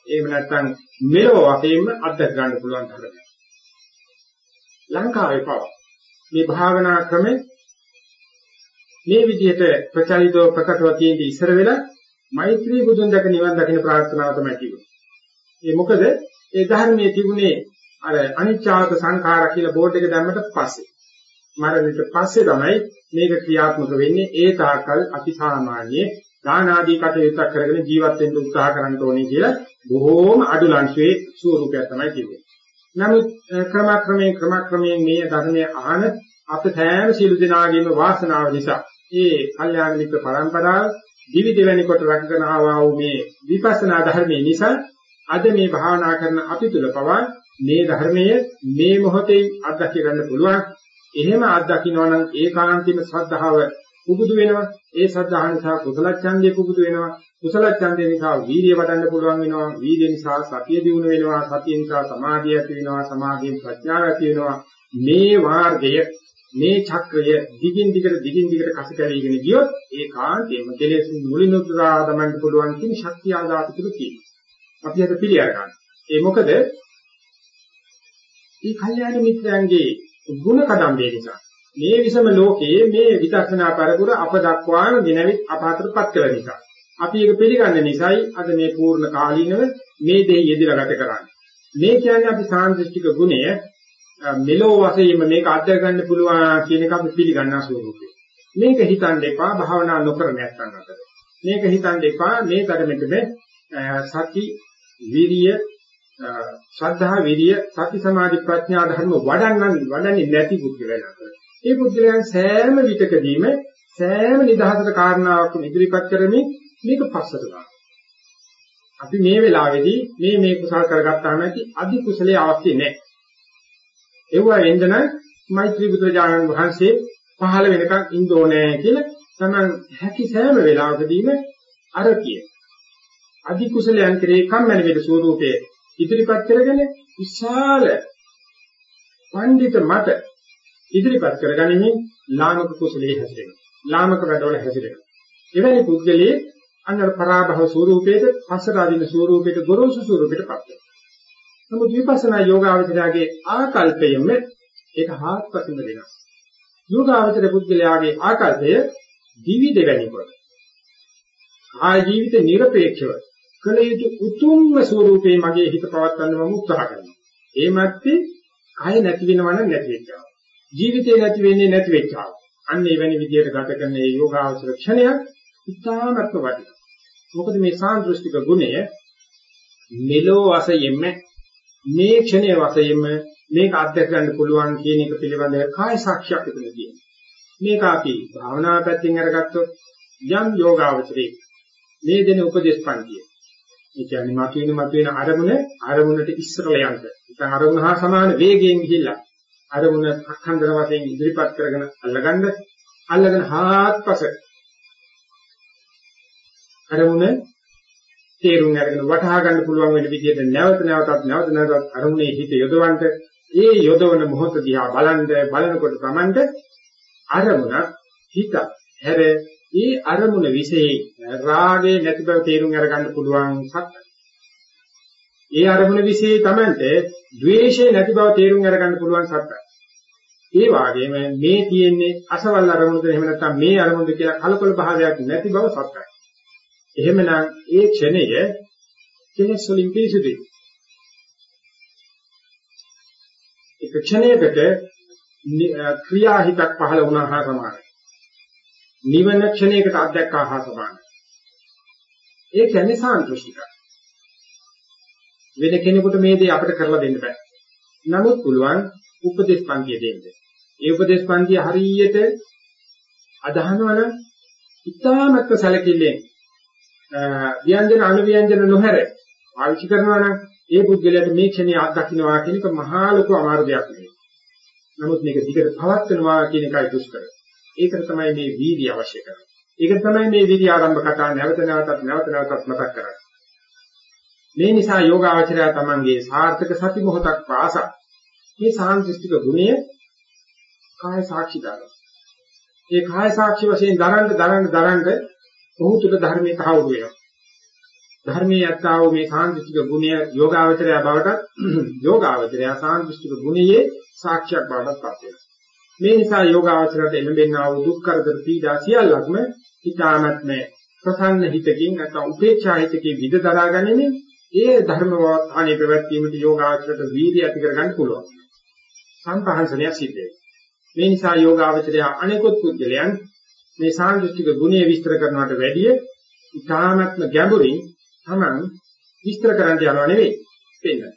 එහෙම නැත්නම් මෙලොව වශයෙන්ම අත්දැක ගන්න පුළුවන් ධර්මයක්. ලංකාවේ පව මේ භාවනා ක්‍රමේ මේ විදිහට ප්‍රචලිතව ප්‍රකටව තියෙන ඉස්සර වෙලා මෛත්‍රී බුදුන් දැක නිවන් දකින්න ප්‍රාර්ථනාව තමයි කිව්වේ. ඒ මොකද ඒ ධර්මයේ තිබුණේ අර අනිච්චාවත සංඛාර කියලා බෝඩ් එක දැම්මට පස්සේ. මරණයට පස්සේ තමයි මේක ක්‍රියාත්මක වෙන්නේ ඒ තාකල් අතිසාමාන්‍ය දාන ආදී කටයුතු කරගෙන ජීවත් වෙන්න උත්සාහ කරන්න ඕනේ කියලා බොහෝම අඩු ලංශයේ ස්වරූපයක් තමයි තිබෙන්නේ. නමුත් ක්‍රමක්‍රමයෙන් ක්‍රමක්‍රමයෙන් මේ ධර්මයේ අහන අප සෑම සියලු දෙනාගේම වාසනාව නිසා ඒ කල්යාණ මිත්‍ර පරම්පරාව දිවි දෙවැනි කොට රැකගෙන ආවා වූ මේ විපස්සනා ධර්මයේ නිසා අද මේ භාවනා කරන අපි තුල පවා මේ ධර්මයේ මේ මොහොතේ අත්දැක ගන්න පුළුවන්. එහෙම අත්දකින්නවා නම් ඒකාන්තිම ශ්‍රද්ධාව පුබුදු වෙනවා. ඒ ශ්‍රද්ධාව නිසා කුසල ඡන්දේ පුබුදු වෙනවා. කුසල ඡන්දේ නිසා වීර්යය වඩන්න පුළුවන් වෙනවා. වීර්ය නිසා සතිය දිනු වෙනවා. සතිය නිසා සමාධිය ඇති වෙනවා. සමාධියෙන් ප්‍රඥාව ඇති වෙනවා. මේ මාර්ගය මේ චක්‍රය දිගින් දිගට දිගින් දිගට කස කැවීගෙන ගියොත් ඒ කාන්තේම කෙලෙස් මුලින් උත්තරා දමන්න පුළුවන් කියන ශක්තිය ආදාතු තුල තියෙනවා. අපි අද පිළිඅර ගන්න. ඒ මොකද මේ කල්යාණ මිත්‍රයන්ගේ ගුණ කදම්බේ නිසා මේ විසම ලෝකයේ මේ විදර්ශනා පරපුර අප දක්වාම දිනවිත් අප අතරපත් කළ නිසා අපි ඒක පිළිගන්න නිසායි අද මේ පූර්ණ කාලීනව මේ දෙහි යෙදලා ගත කරන්නේ. මේ කියන්නේ අපි සාන්දෘෂ්ටික ගුණය මෙලෝ වශයෙන් මේක අධ්‍යය ගන්න පුළුවන් කියන එක අපි පිළිගන්නා ස්වරූපය. මේක හිතන්න එපා භාවනා නොකර නැත්නම් අතර. මේක හිතන්න එපා මේ තරමෙතම සති විරිය ශ්‍රද්ධා විරිය සති සමාධි ප්‍රඥා ධර්ම වඩන්නන් වඩන්නේ නැති පුද්ගලයන් අතර. ඒ පුද්ගලයන් සෑම විටකදීම සෑම නිදහසට කාරණාවක් ඉදිරිපත් කරමින් මේක පස්සට දානවා. අපි මේ වෙලාවේදී මේ මේ කුසල කරගත්තාම ඇති අධි කුසලයේ අවශ්‍ය නැහැ. ඒවා වෙන්දන මෛත්‍රී බුදුරජාණන් වහන්සේ පහළ වෙනකන් ඉන්න ඕනේ කියලා තමයි හැකි සෑම වෙලාවකදීම අර කියේ. අධි කුසලයන් කෙරේ කම්මැලි වේද ස්වરૂපයේ ඉදිරිපත් කරගෙන විශාල පඬිත මත ඉදිරිපත් කරගනිමින් ලාමක කුසලයේ හැසිරෙනවා. ලාමක වැඩවල හැසිරෙනවා. එවැනි පුද්ගලයේ අන්න පරාභව ස්වરૂපයේද පස්සරාදීන ස්වરૂපයට ගොරෝසු ස්වરૂපයටපත් වෙනවා. නමුත් විපස්සනා යෝගාවචරයේ ආකල්පයෙම ඒක හාත්පසින්ම වෙනස්. යෝගාවචර පුද්ගලයාගේ ආකල්පය දිවි දෙවැනි කොට. ආ ජීවිත නිර්පේක්ෂව කළ යුතු උතුම්ම ස්වરૂපේ මගේ හිත පවත්වන්න මම උත්සාහ කරනවා. ඒ මැත්තේ කය නැති වෙනවනම් නැති වෙනවා. ජීවිතේ නැති වෙන්නේ නැති වෙච්චා. අන්න එවැනි විදියට ගත කරන මේ යෝගාවචර ක්ෂණය ඉතාමත්ම වටිනවා. මොකද මේ සාන්දෘෂ්ටික ගුණය මෙලෝ වශයෙන්ම මේ ක්ෂණයේ වශයෙන්ම මේක අත්දැක ගන්න පුළුවන් කියන එක පිළිබඳව කාය සාක්ෂියක් විතර තියෙනවා. මේක අපි භාවනා පැත්තෙන් අරගත්තොත් යම් යෝගාවචරේ මේ දෙන උපදේශ පන්තිය. ඒ කියන්නේ මතුවෙන මතුවෙන අරමුණ අරමුණට ඉස්සරල යන්න. නැත්නම් අරමුණ හා සමාන වේගයෙන් ගිහිල්ලා අරමුණ අඛණ්ඩන වශයෙන් ඉදිරිපත් කරගෙන අල්ලගන්න අල්ලගෙන හාත්පස අරමුණ තේරුම් අරගෙන වටහා ගන්න පුළුවන් වෙන විදිහට නැවත නැවතත් නැවත නැවතත් අරමුණේ හිත යොදවන්න ඒ යොදවන මොහොත දිහා බලන්න බලනකොට තමන්ට අරමුණ හිත හැර ඒ අරමුණ વિશે රාගේ නැති බව තේරුම් අරගන්න පුළුවන් සත්‍ය. ඒ අරමුණ વિશે තමන්ට ද්වේෂය නැති බව තේරුම් අරගන්න පුළුවන් සත්‍යයි. ඒ වගේම මේ තියෙන්නේ අසවල් අරමුණද එහෙම නැත්නම් මේ අරමුණද කියලා කලකොල භාවයක් නැති බව සත්‍යයි. එහෙමනම් ඒ ක්ෂණය කෙලෙස් වලින් පිරිසුදුයි. එක ක්ෂණයකට ක්‍රියාහිතක් පහළ වුණා හා සමානයි. නිවන ක්ෂණයකට අධ්‍යක්ඛා හා සමානයි. ඒ කියන්නේ සාන්දෘෂ්ටිකයි. වෙන කෙනෙකුට මේ දේ අපිට කරලා දෙන්න බෑ. නමුත් පුළුවන් උපදේශ පන්තිය දෙන්න. ඒ උපදේශ පන්තිය හරියට අදහනවනම් ඉතාමත්ව සැලකිල්ලෙන් ව්‍යංජන අනුව්‍යංජන නොහැර පාවිච්චි කරනවා නම් ඒ පුද්ගලයාට මේ ක්ෂණය අත්දකින්නවා කියන එක මහා ලොකු අමාරු දෙයක් නෙවෙයි. නමුත් මේක දිගට පවත්වනවා කියන එකයි දුෂ්කර. ඒකට තමයි මේ වීර්ය අවශ්‍ය කරන්නේ. ඒක තමයි මේ වීර්ය ආරම්භ කතා නැවත නැවතත් නැවත නැවතත් මතක් කරන්නේ. මේ නිසා යෝගාවචරය තමන්ගේ සාර්ථක සති මොහොතක් වාසක් මේ සාන්තිස්තික ගුණය කාය සාක්ෂි දානවා. ඒ කාය සාක්ෂි වශයෙන් දරන්න දරන්න දරන්න ඔහු තුල ධර්මයේ තහවුරු වෙනවා. ධර්මයේ යත්තාව මේ සාන්තිස්තික ගුණය යෝගාවචරය බවට යෝගාවචරය සාන්තිස්තික ගුණයේ සාක්ෂියක් බවට පත් වෙනවා. මේ නිසා යෝගාවචරයට එළඹෙනා වූ දුක් කරදර පීඩා සියල්ලක්ම හිතාමත්ම ප්‍රසන්න හිතකින් නැත්නම් උපේක්ෂා හිතකින් විද දරාගන්නේ ඒ ධර්ම වාහනේ පැවැත්වීමට යෝගාවචරයට වීර්ය ඇති කරගන්න පුළුවන්. සංපහන්සනය සිද්ධ වෙනවා. මේ නිසා යෝගාවචරය අනෙකුත් පුද්ගලයන් මේ සාන්දෘෂ්ටික ගුණය විස්තර කරනවට වැඩිය ඉතාමත්ම ගැඹුරින් තමන් විස්තර කරන්න යනවා නෙවෙයි වෙන්නේ.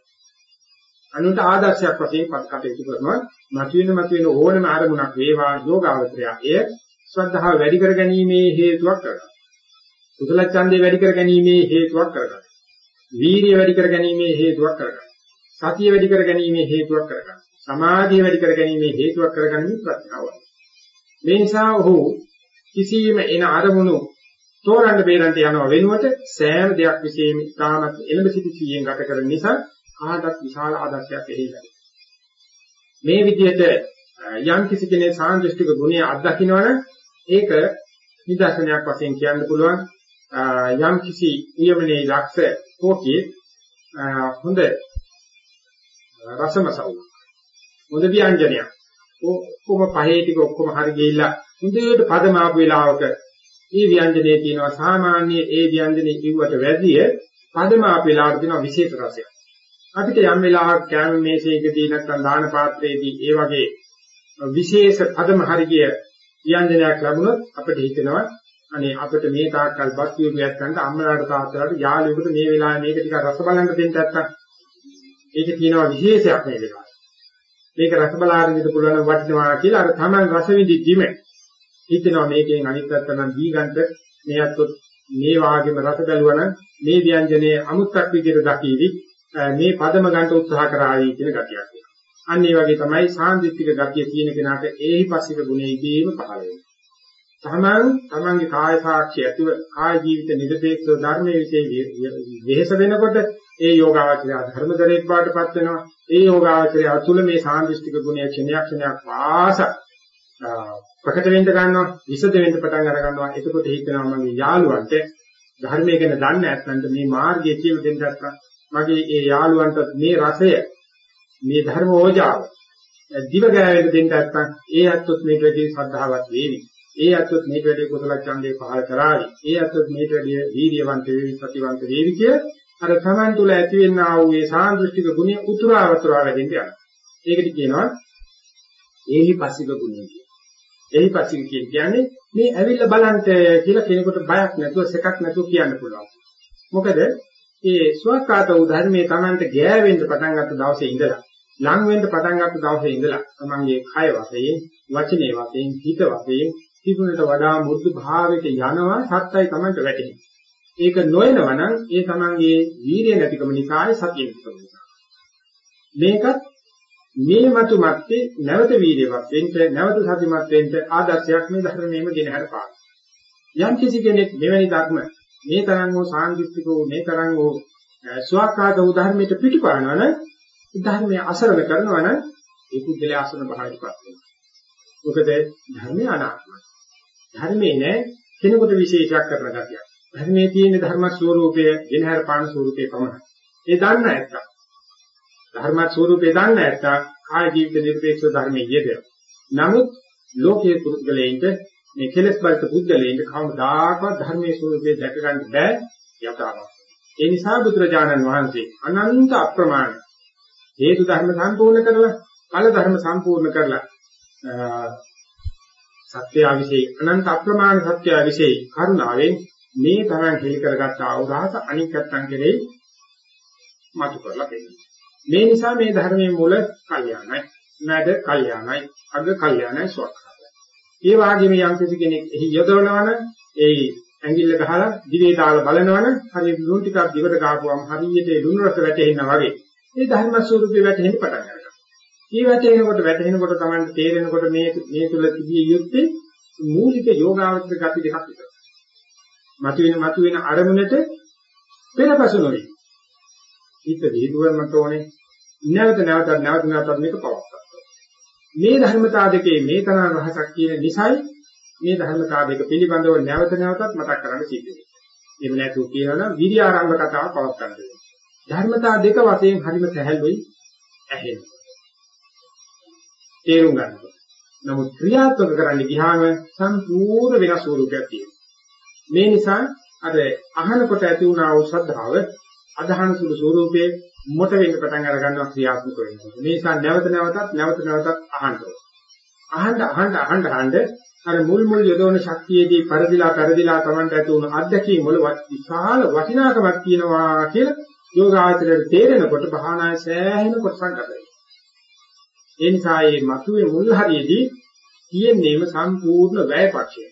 අනුන්ට ආදර්ශයක් වශයෙන් කටයුතු කරනවා මතුවෙන මතුවෙන ඕනම ආරමුණක් වේවා යෝගාවචරය එය ශ්‍රද්ධාව වැඩි කර ගැනීමේ හේතුවක් කරගන්න. කුසල ඡන්දේ වැඩි කර ගැනීමේ හේතුවක් කරගන්න. වීරිය වැඩි කර ගැනීමේ හේතුවක් කරගන්න. සතිය වැඩි කර ගැනීමේ හේතුවක් කරගන්න. සමාධිය වැඩි කර ගැනීමේ හේතුවක් කරගන්නේ ප්‍රඥාවයි. මේ නිසා ඔහු කිසියම් එන අරමුණු තෝරන්න බේරන්න යනව වෙනුවට සෑම දෙයක් විශේෂයෙන් ඉතාමත් එළඹ සිටි සියෙන් ගත කරන නිසා කාටත් විශාල ආදර්ශයක් එහිලා. මේ විදිහට යම් කිසි කෙනෙක් සාන්දෘෂ්ටික ගුණය අත්දකින්නවනම් ඒක නිදර්ශනයක් වශයෙන් කියන්න පුළුවන් යම් කිසි නියමනේ ලක්ෂ කෝකේ හොඳ රසමසව් හොඳ ව්‍යංජනයක්. ඔක්කොම පහේ ටික ඔක්කොම හරි ගිහිල්ලා හොඳට පදමාපු වෙලාවක මේ ව්‍යංජනේ තියෙනවා. සාමාන්‍ය ඒ ව්‍යංජනේ කිව්වට වැඩිය පදම අපේලාට දෙන විශේෂ රසයක්. අපිට යම් වෙලාවක කැම මේසයකදී නැත්නම් දාන පාත්‍රයේදී ඒ වගේ විශේෂ පදම හරිය ව්‍යංජනයක් ලැබුණොත් අපිට හිතෙනවා අනේ අපිට මේ තාක්කල් බස් වියුගයක් ගන්න අම්මලාට තාත්තලාට යාළුවෙකුට මේ වෙලාවේ මේක ටිකක් රස බලන්න දෙන්න නැත්තම් ඒක කියනවා විශේෂයක් මේ වෙලාවේ. මේක රස බලාගෙන ඉඳ පුළුවන් වටිනවා කියලා අර තමයි රස විඳිද්දිම හිතෙනවා මේකෙන් අනිත් පැත්ත නම් දීගන්ට මේ අත්ොත් මේ වාගේම රස බැලුවනම් මේ ව්‍යංජනයේ අමුත්තක් විදිහට දකීවි මේ පදම ගන්න උත්සාහ කරાવી කියන ගතියක් එනවා. අන්න ඒ වගේ තමයි සාන්දිටික ගතිය තියෙන කෙනාට ඒහි පස්සික ගුණය ඉදීම පහළ වෙනවා. තමන් තමන්ගේ කාය සාක්ෂි ඇතුව කාය ජීවිත නිරපේක්ෂව ධර්මයේ විශේෂ වෙහෙස වෙනකොට ඒ යෝගාවචරය ධර්මදරේක් බාටපත් වෙනවා. ඒ යෝගාවචරය තුළ මේ සාන්දිටික ගුණය ක්ෂණයක් ක්ෂණයක් වාස ප්‍රකට වෙන්න ගන්නවා විසද වෙන්න පටන් අර ගන්නවා එතකොට හිතනවා මගේ යාළුවන්ට ධර්මයේ ගැන දන්නේ නැත්නම් මේ මාර්ගය කියලා දෙන්න නැත්නම් මගේ ඒ යාළුවන්ට මේ රසය මේ ධර්ම ඕජාව දිව ගෑවෙන්න දෙන්න නැත්නම් ඒ අත්ොත් මේක වැඩි ශ්‍රද්ධාවක් වේවි ඒ අත්ොත් මේක වැඩි කුසල ඡන්දේ පහල කරાવી ඒ අත්ොත් මේක වැඩි වීර්යවන්ත වේවි සතිවන්ත වේවි කිය අර තමන් තුළ ඇතිවෙනා වූ ඒ සාන්දෘෂ්ටික ගුණය උතුරාවතුරා වැඩෙන්න යනවා. ඒකට කියනවා ඒහි පස්සික ගුණය කියලා. එහි පස්සික කියන්නේ මේ ඇවිල්ලා බලන්ට කියලා කෙනෙකුට බයක් නැතුව සැකක් නැතුව කියන්න පුළුවන්. මොකද ඒ ස්වකාත වූ ධර්මයේ Tamante ගෑවෙන්න පටන් ගත්ත දවසේ ඉඳලා ලං වෙන්න පටන් ගත්ත දවසේ ඉඳලා තමන්ගේ කය වශයෙන් වචනේ වශයෙන් හිත වශයෙන් තිබුණට වඩා මුරුදු භාවයට යනවා සත්‍යයි Tamante වැටෙන්නේ. ඒක නොයනවා නම් ඒ තමන්ගේ වීර්ය නැතිකම නිසායි සතිය නැතිකම නිසා. මේකත් මේ මතු මැත්තේ නැවත වීර්යවත් වෙන්න නැවත සතිමත් වෙන්න ආදර්ශයක් මේ ධර්මයේම ගෙන හරපාන. යම් කිසි කෙනෙක් මෙවැනි ධර්ම මේ තරම් වූ සාන්දිස්තිකෝ මේ තරම් වූ ස්වාකාත වූ ධර්මයට පිටුපානවන ධර්මයේ අසරණ කරනවන ඒ පුද්ගලයා අසරණ භාවයටපත් වෙනවා. මොකද ධර්මය අනාත්මයි. ධර්මයේ නෑ කෙනෙකුට විශේෂයක් කරන ගතියක්. ධර්මයේ තියෙන ධර්ම ස්වરૂපය ගෙනහැර පාන ස්වરૂපේ පමණයි. ඒ දන්න ඇත්ත. ධර්ම ස්වરૂපේ දන්න ඇත්ත කාය ජීවිත නිර්පේක්ෂ ධර්මයේ යෙදෙන. නමුත් ලෝකයේ පුද්ගලයන්ට මේ කෙලස් බරිත පුද්ගලයන්ට කවදාකවත් ධර්මයේ ස්වરૂපය දැක ගන්න බෑ යථාර්ථය. ඒ නිසා බුදුරජාණන් වහන්සේ අනන්ත අප්‍රමාණ හේතු ධර්ම සම්පූර්ණ කරලා ඵල ධර්ම සම්පූර්ණ කරලා සත්‍ය ආවිසේ අනන්ත අප්‍රමාණ සත්‍ය ආවිසේ කරුණාවෙන් මේ තරම් හේල් කරගත් ආවදාස අනික්කත්තන් කෙරෙහි මතු කරලා දෙන්නේ. මේ නිසා මේ ධර්මයේ මුල කල්යාණයි, මැද කල්යාණයි, අග කල්යාණයි සෝක්ඛාතයි. ඒ වගේම යම් කිසි කෙනෙක් එහි යොදවනවන ඒ ඇඟිල්ල ගහලා දිවේ දාලා බලනවන හරිය ලුණු ටිකක් දිවට ගහපුවම හරියට ඒ ලුණු රස වැටෙනා වගේ මේ ධර්ම ස්වරූපේ වැටෙන්න පටන් ගන්නවා. මේ වැටෙනකොට වැටෙනකොට තමයි තේරෙනකොට මේ මේ තුල තිබිය යුත්තේ මූලික යෝගාවචර ගති දෙකක් විතරයි. මතුවෙන මතුවෙන අරමුණට පෙරපසු නොවේ. හිත දීදුවන්නට ඕනේ. නැවත නැවත නැවත නැවත මේක පවත්වා. මේ ධර්මතා දෙකේ මේ තරම් රහසක් කියන නිසයි මේ ධර්මතා දෙක පිළිබඳව නැවත නැවතත් මතක් කරන්න සිද්ධ වෙනවා. එහෙම නැතුව කියනවනම් විරි ආරම්භ කතාව පවත් ගන්න වෙනවා. ධර්මතා දෙක වශයෙන් හරිම සැහැල්ලුයි ඇහෙනවා. තේරුම් ගන්නවා. නමුත් ක්‍රියාත්මක කරන්න ගියාම සම්පූර්ණ වෙනස් ස්වරූපයක් තියෙනවා. මේ නිසා අර අහනකොට ඇති වුණා වූ ශ්‍රද්ධාව අදහන සුළු ස්වරූපයේ මොට වෙන්න පටන් අර ගන්නවා ක්‍රියාත්මක වෙනවා. මේ නිසා නැවත නැවතත් නැවත නැවතත් අහන්න අහන්න අහන්න අහන්න අහන්න අර මුල් මුල් යොදවන ශක්තියේදී පරිදිලා පරිදිලා Tamanට ඇති වුණු අත්දැකීම් වල විශාල වටිනාකමක් තියෙනවා කියලා යෝගාචරයට තේරෙනකොට භාවනාවේ සෑහෙන කොටසක් ගත වෙනවා. ඒ නිසා මේ මතුවේ මුල් හරියේදී තියෙන්නේම සම්පූර්ණ වැයපක්ෂය.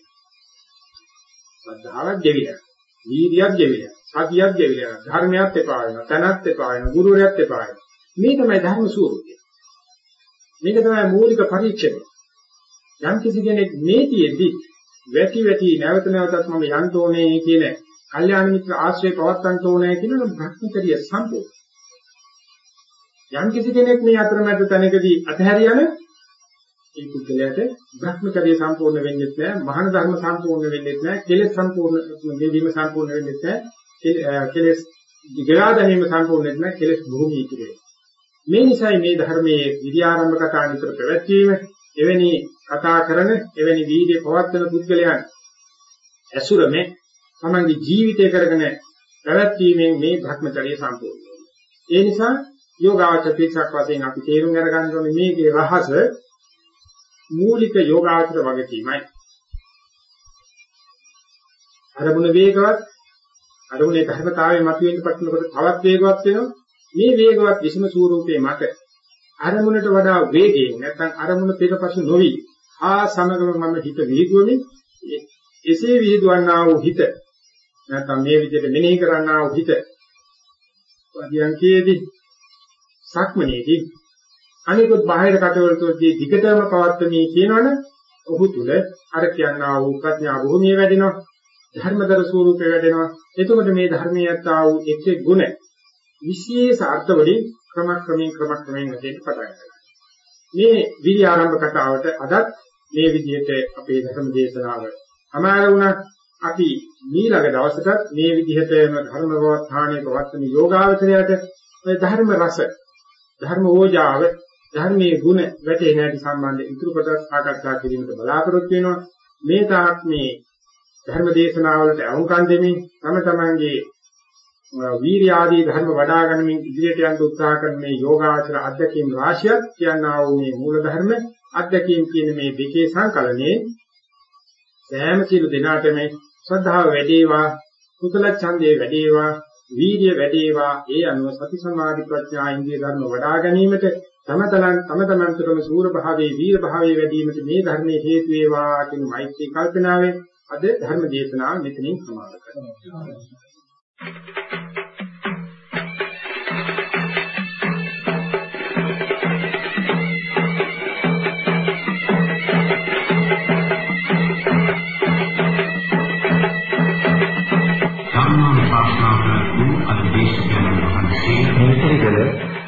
ශ්‍රද්ධාවක් දෙවිලා, වීර්යයක් දෙවිලා, සතියක් දෙවිලා, ධර්මයක් එපා වෙනවා, තනත් එපා වෙනවා, ගුරුවරයෙක් එපා වෙනවා. මේ තමයි ධර්ම ස්වરૂපය. මේක තමයි මූලික පරීක්ෂණය. යම් කිසි කෙනෙක් මේ තියෙද්දි වැටි වැටි නැවත නැවතත් මම යන්න ඕනේ කියන කල්යාණ මිත්‍ර ආශ්‍රය පවත්තන්ට ඕනේ කියන භක්තිකරිය සම්පූර්ණ. යම් කිසි කෙනෙක් මේ අතරමැද තැනකදී අතහැරියම ඒ පුද්ගලයාට භ්‍රමචර්ය සම්පූර්ණ වෙන්නේ නැහැ, මහාන ධර්ම සම්පූර්ණ වෙන්නේ නැහැ, කෙලෙස් සම්පූර්ණ වීම සම්පූර්ණ වෙන්නේ නැහැ, කෙලෙස් දිගලා දැනීම සම්පූර්ණ වෙන්නේ නැහැ, කෙලෙස් භූමිය ඉතිරේ. මේ නිසයි මේ ධර්මයේ විද්‍යාරම්භ කතා නිතර පැවැත්වීම, එවැනි කතා කරන, එවැනි වීර්ය පවත්වන පුද්ගලයන් ඇසුරමේ තමන්ගේ ජීවිතය කරගෙන පැවැත්වීමෙන් මේ භ්‍රමචර්ය සම්පූර්ණ වෙනවා. ඒ නිසා යෝගාචර පිටසක් වශයෙන් අපි තේරුම් අරගන්න ඕනේ මේකේ රහස මූලික යෝගාචර වගකීමයි. අරමුණ වේගවත් අරමුණේ ධර්මතාවයේ මතුවෙන්න පටනකොට තවත් වේගවත් වෙනවා. මේ වේගවත් විසම ස්වරූපයේ මත අරමුණට වඩා වේගයෙන් නැත්නම් අරමුණ පිටපසු නොවි ආ සමගම මම හිත විහිදුවමින් එසේ විහිදුවන්නා වූ හිත නැත්නම් මේ විදිහට මෙනෙහි කරන්නා වූ හිත වදියන්කේදී සක්මනේදී අනිකුත් බාහිර කටවලදී දිගටම පවත්වන්නේ කියනවනේ ඔහු තුල අර කියනා වූ ප්‍රඥා භූමිය වැඩෙනවා. ධර්මදර ස්වરૂපේ වැඩෙනවා. එතකොට මේ ධර්මයට ආ වූ එක් එක් ගුණ විශේෂ අර්ථ වලින් ක්‍රමක්‍රමයෙන් ක්‍රමක්‍රමයෙන් වැඩෙන්න පටන් ගන්නවා. මේ විරි ආරම්භ කතාවට අදත් මේ විදිහට අපේ ධර්ම දේශනාව අමාර වුණා. අපි ඊළඟ දවසටත් මේ විදිහටම ධර්ම වර්ධානයේ පවත්වන යෝගාවචරයට මේ ධර්ම රස ධර්ම ඕජාව ධර්මයේ ගුණ වැටේ නැති සම්බන්ධ ඉතුරු කොටස් සාකච්ඡා කිරීමට බලාපොරොත්තු වෙනවා. මේ තාක් මේ ධර්ම දේශනාවලට අනුකම් දෙමින් තම තමන්ගේ වීර්ය ආදී ධර්ම වඩා ගනිමින් ඉදිරියට යන්න උත්සාහ කරන මේ යෝගාචර අධ්‍යක්ීම් රාශියක් කියනා වූ මේ මූල ධර්ම අධ්‍යක්ීම් කියන මේ දෙකේ සංකලනයේ සෑම සියලු දෙනාටම ශ්‍රද්ධාව වැඩේවා කුසල ඡන්දේ වැඩේවා වීර්ය වැඩේවා. ඒ අනුව සති සමාධි ප්‍රඥා ඉන්දිය ධර්ම වඩා ගැනීමට තම තමන් තම තමන්තරම සූර භාවයේ වීර භාවයේ වැඩිවීමට මේ ධර්මයේ හේතු වේවා කියන මෛත්‍රී කල්පනාවෙන් අද ධර්ම දේශනාව මෙතනින් සමාප්ත කරනවා.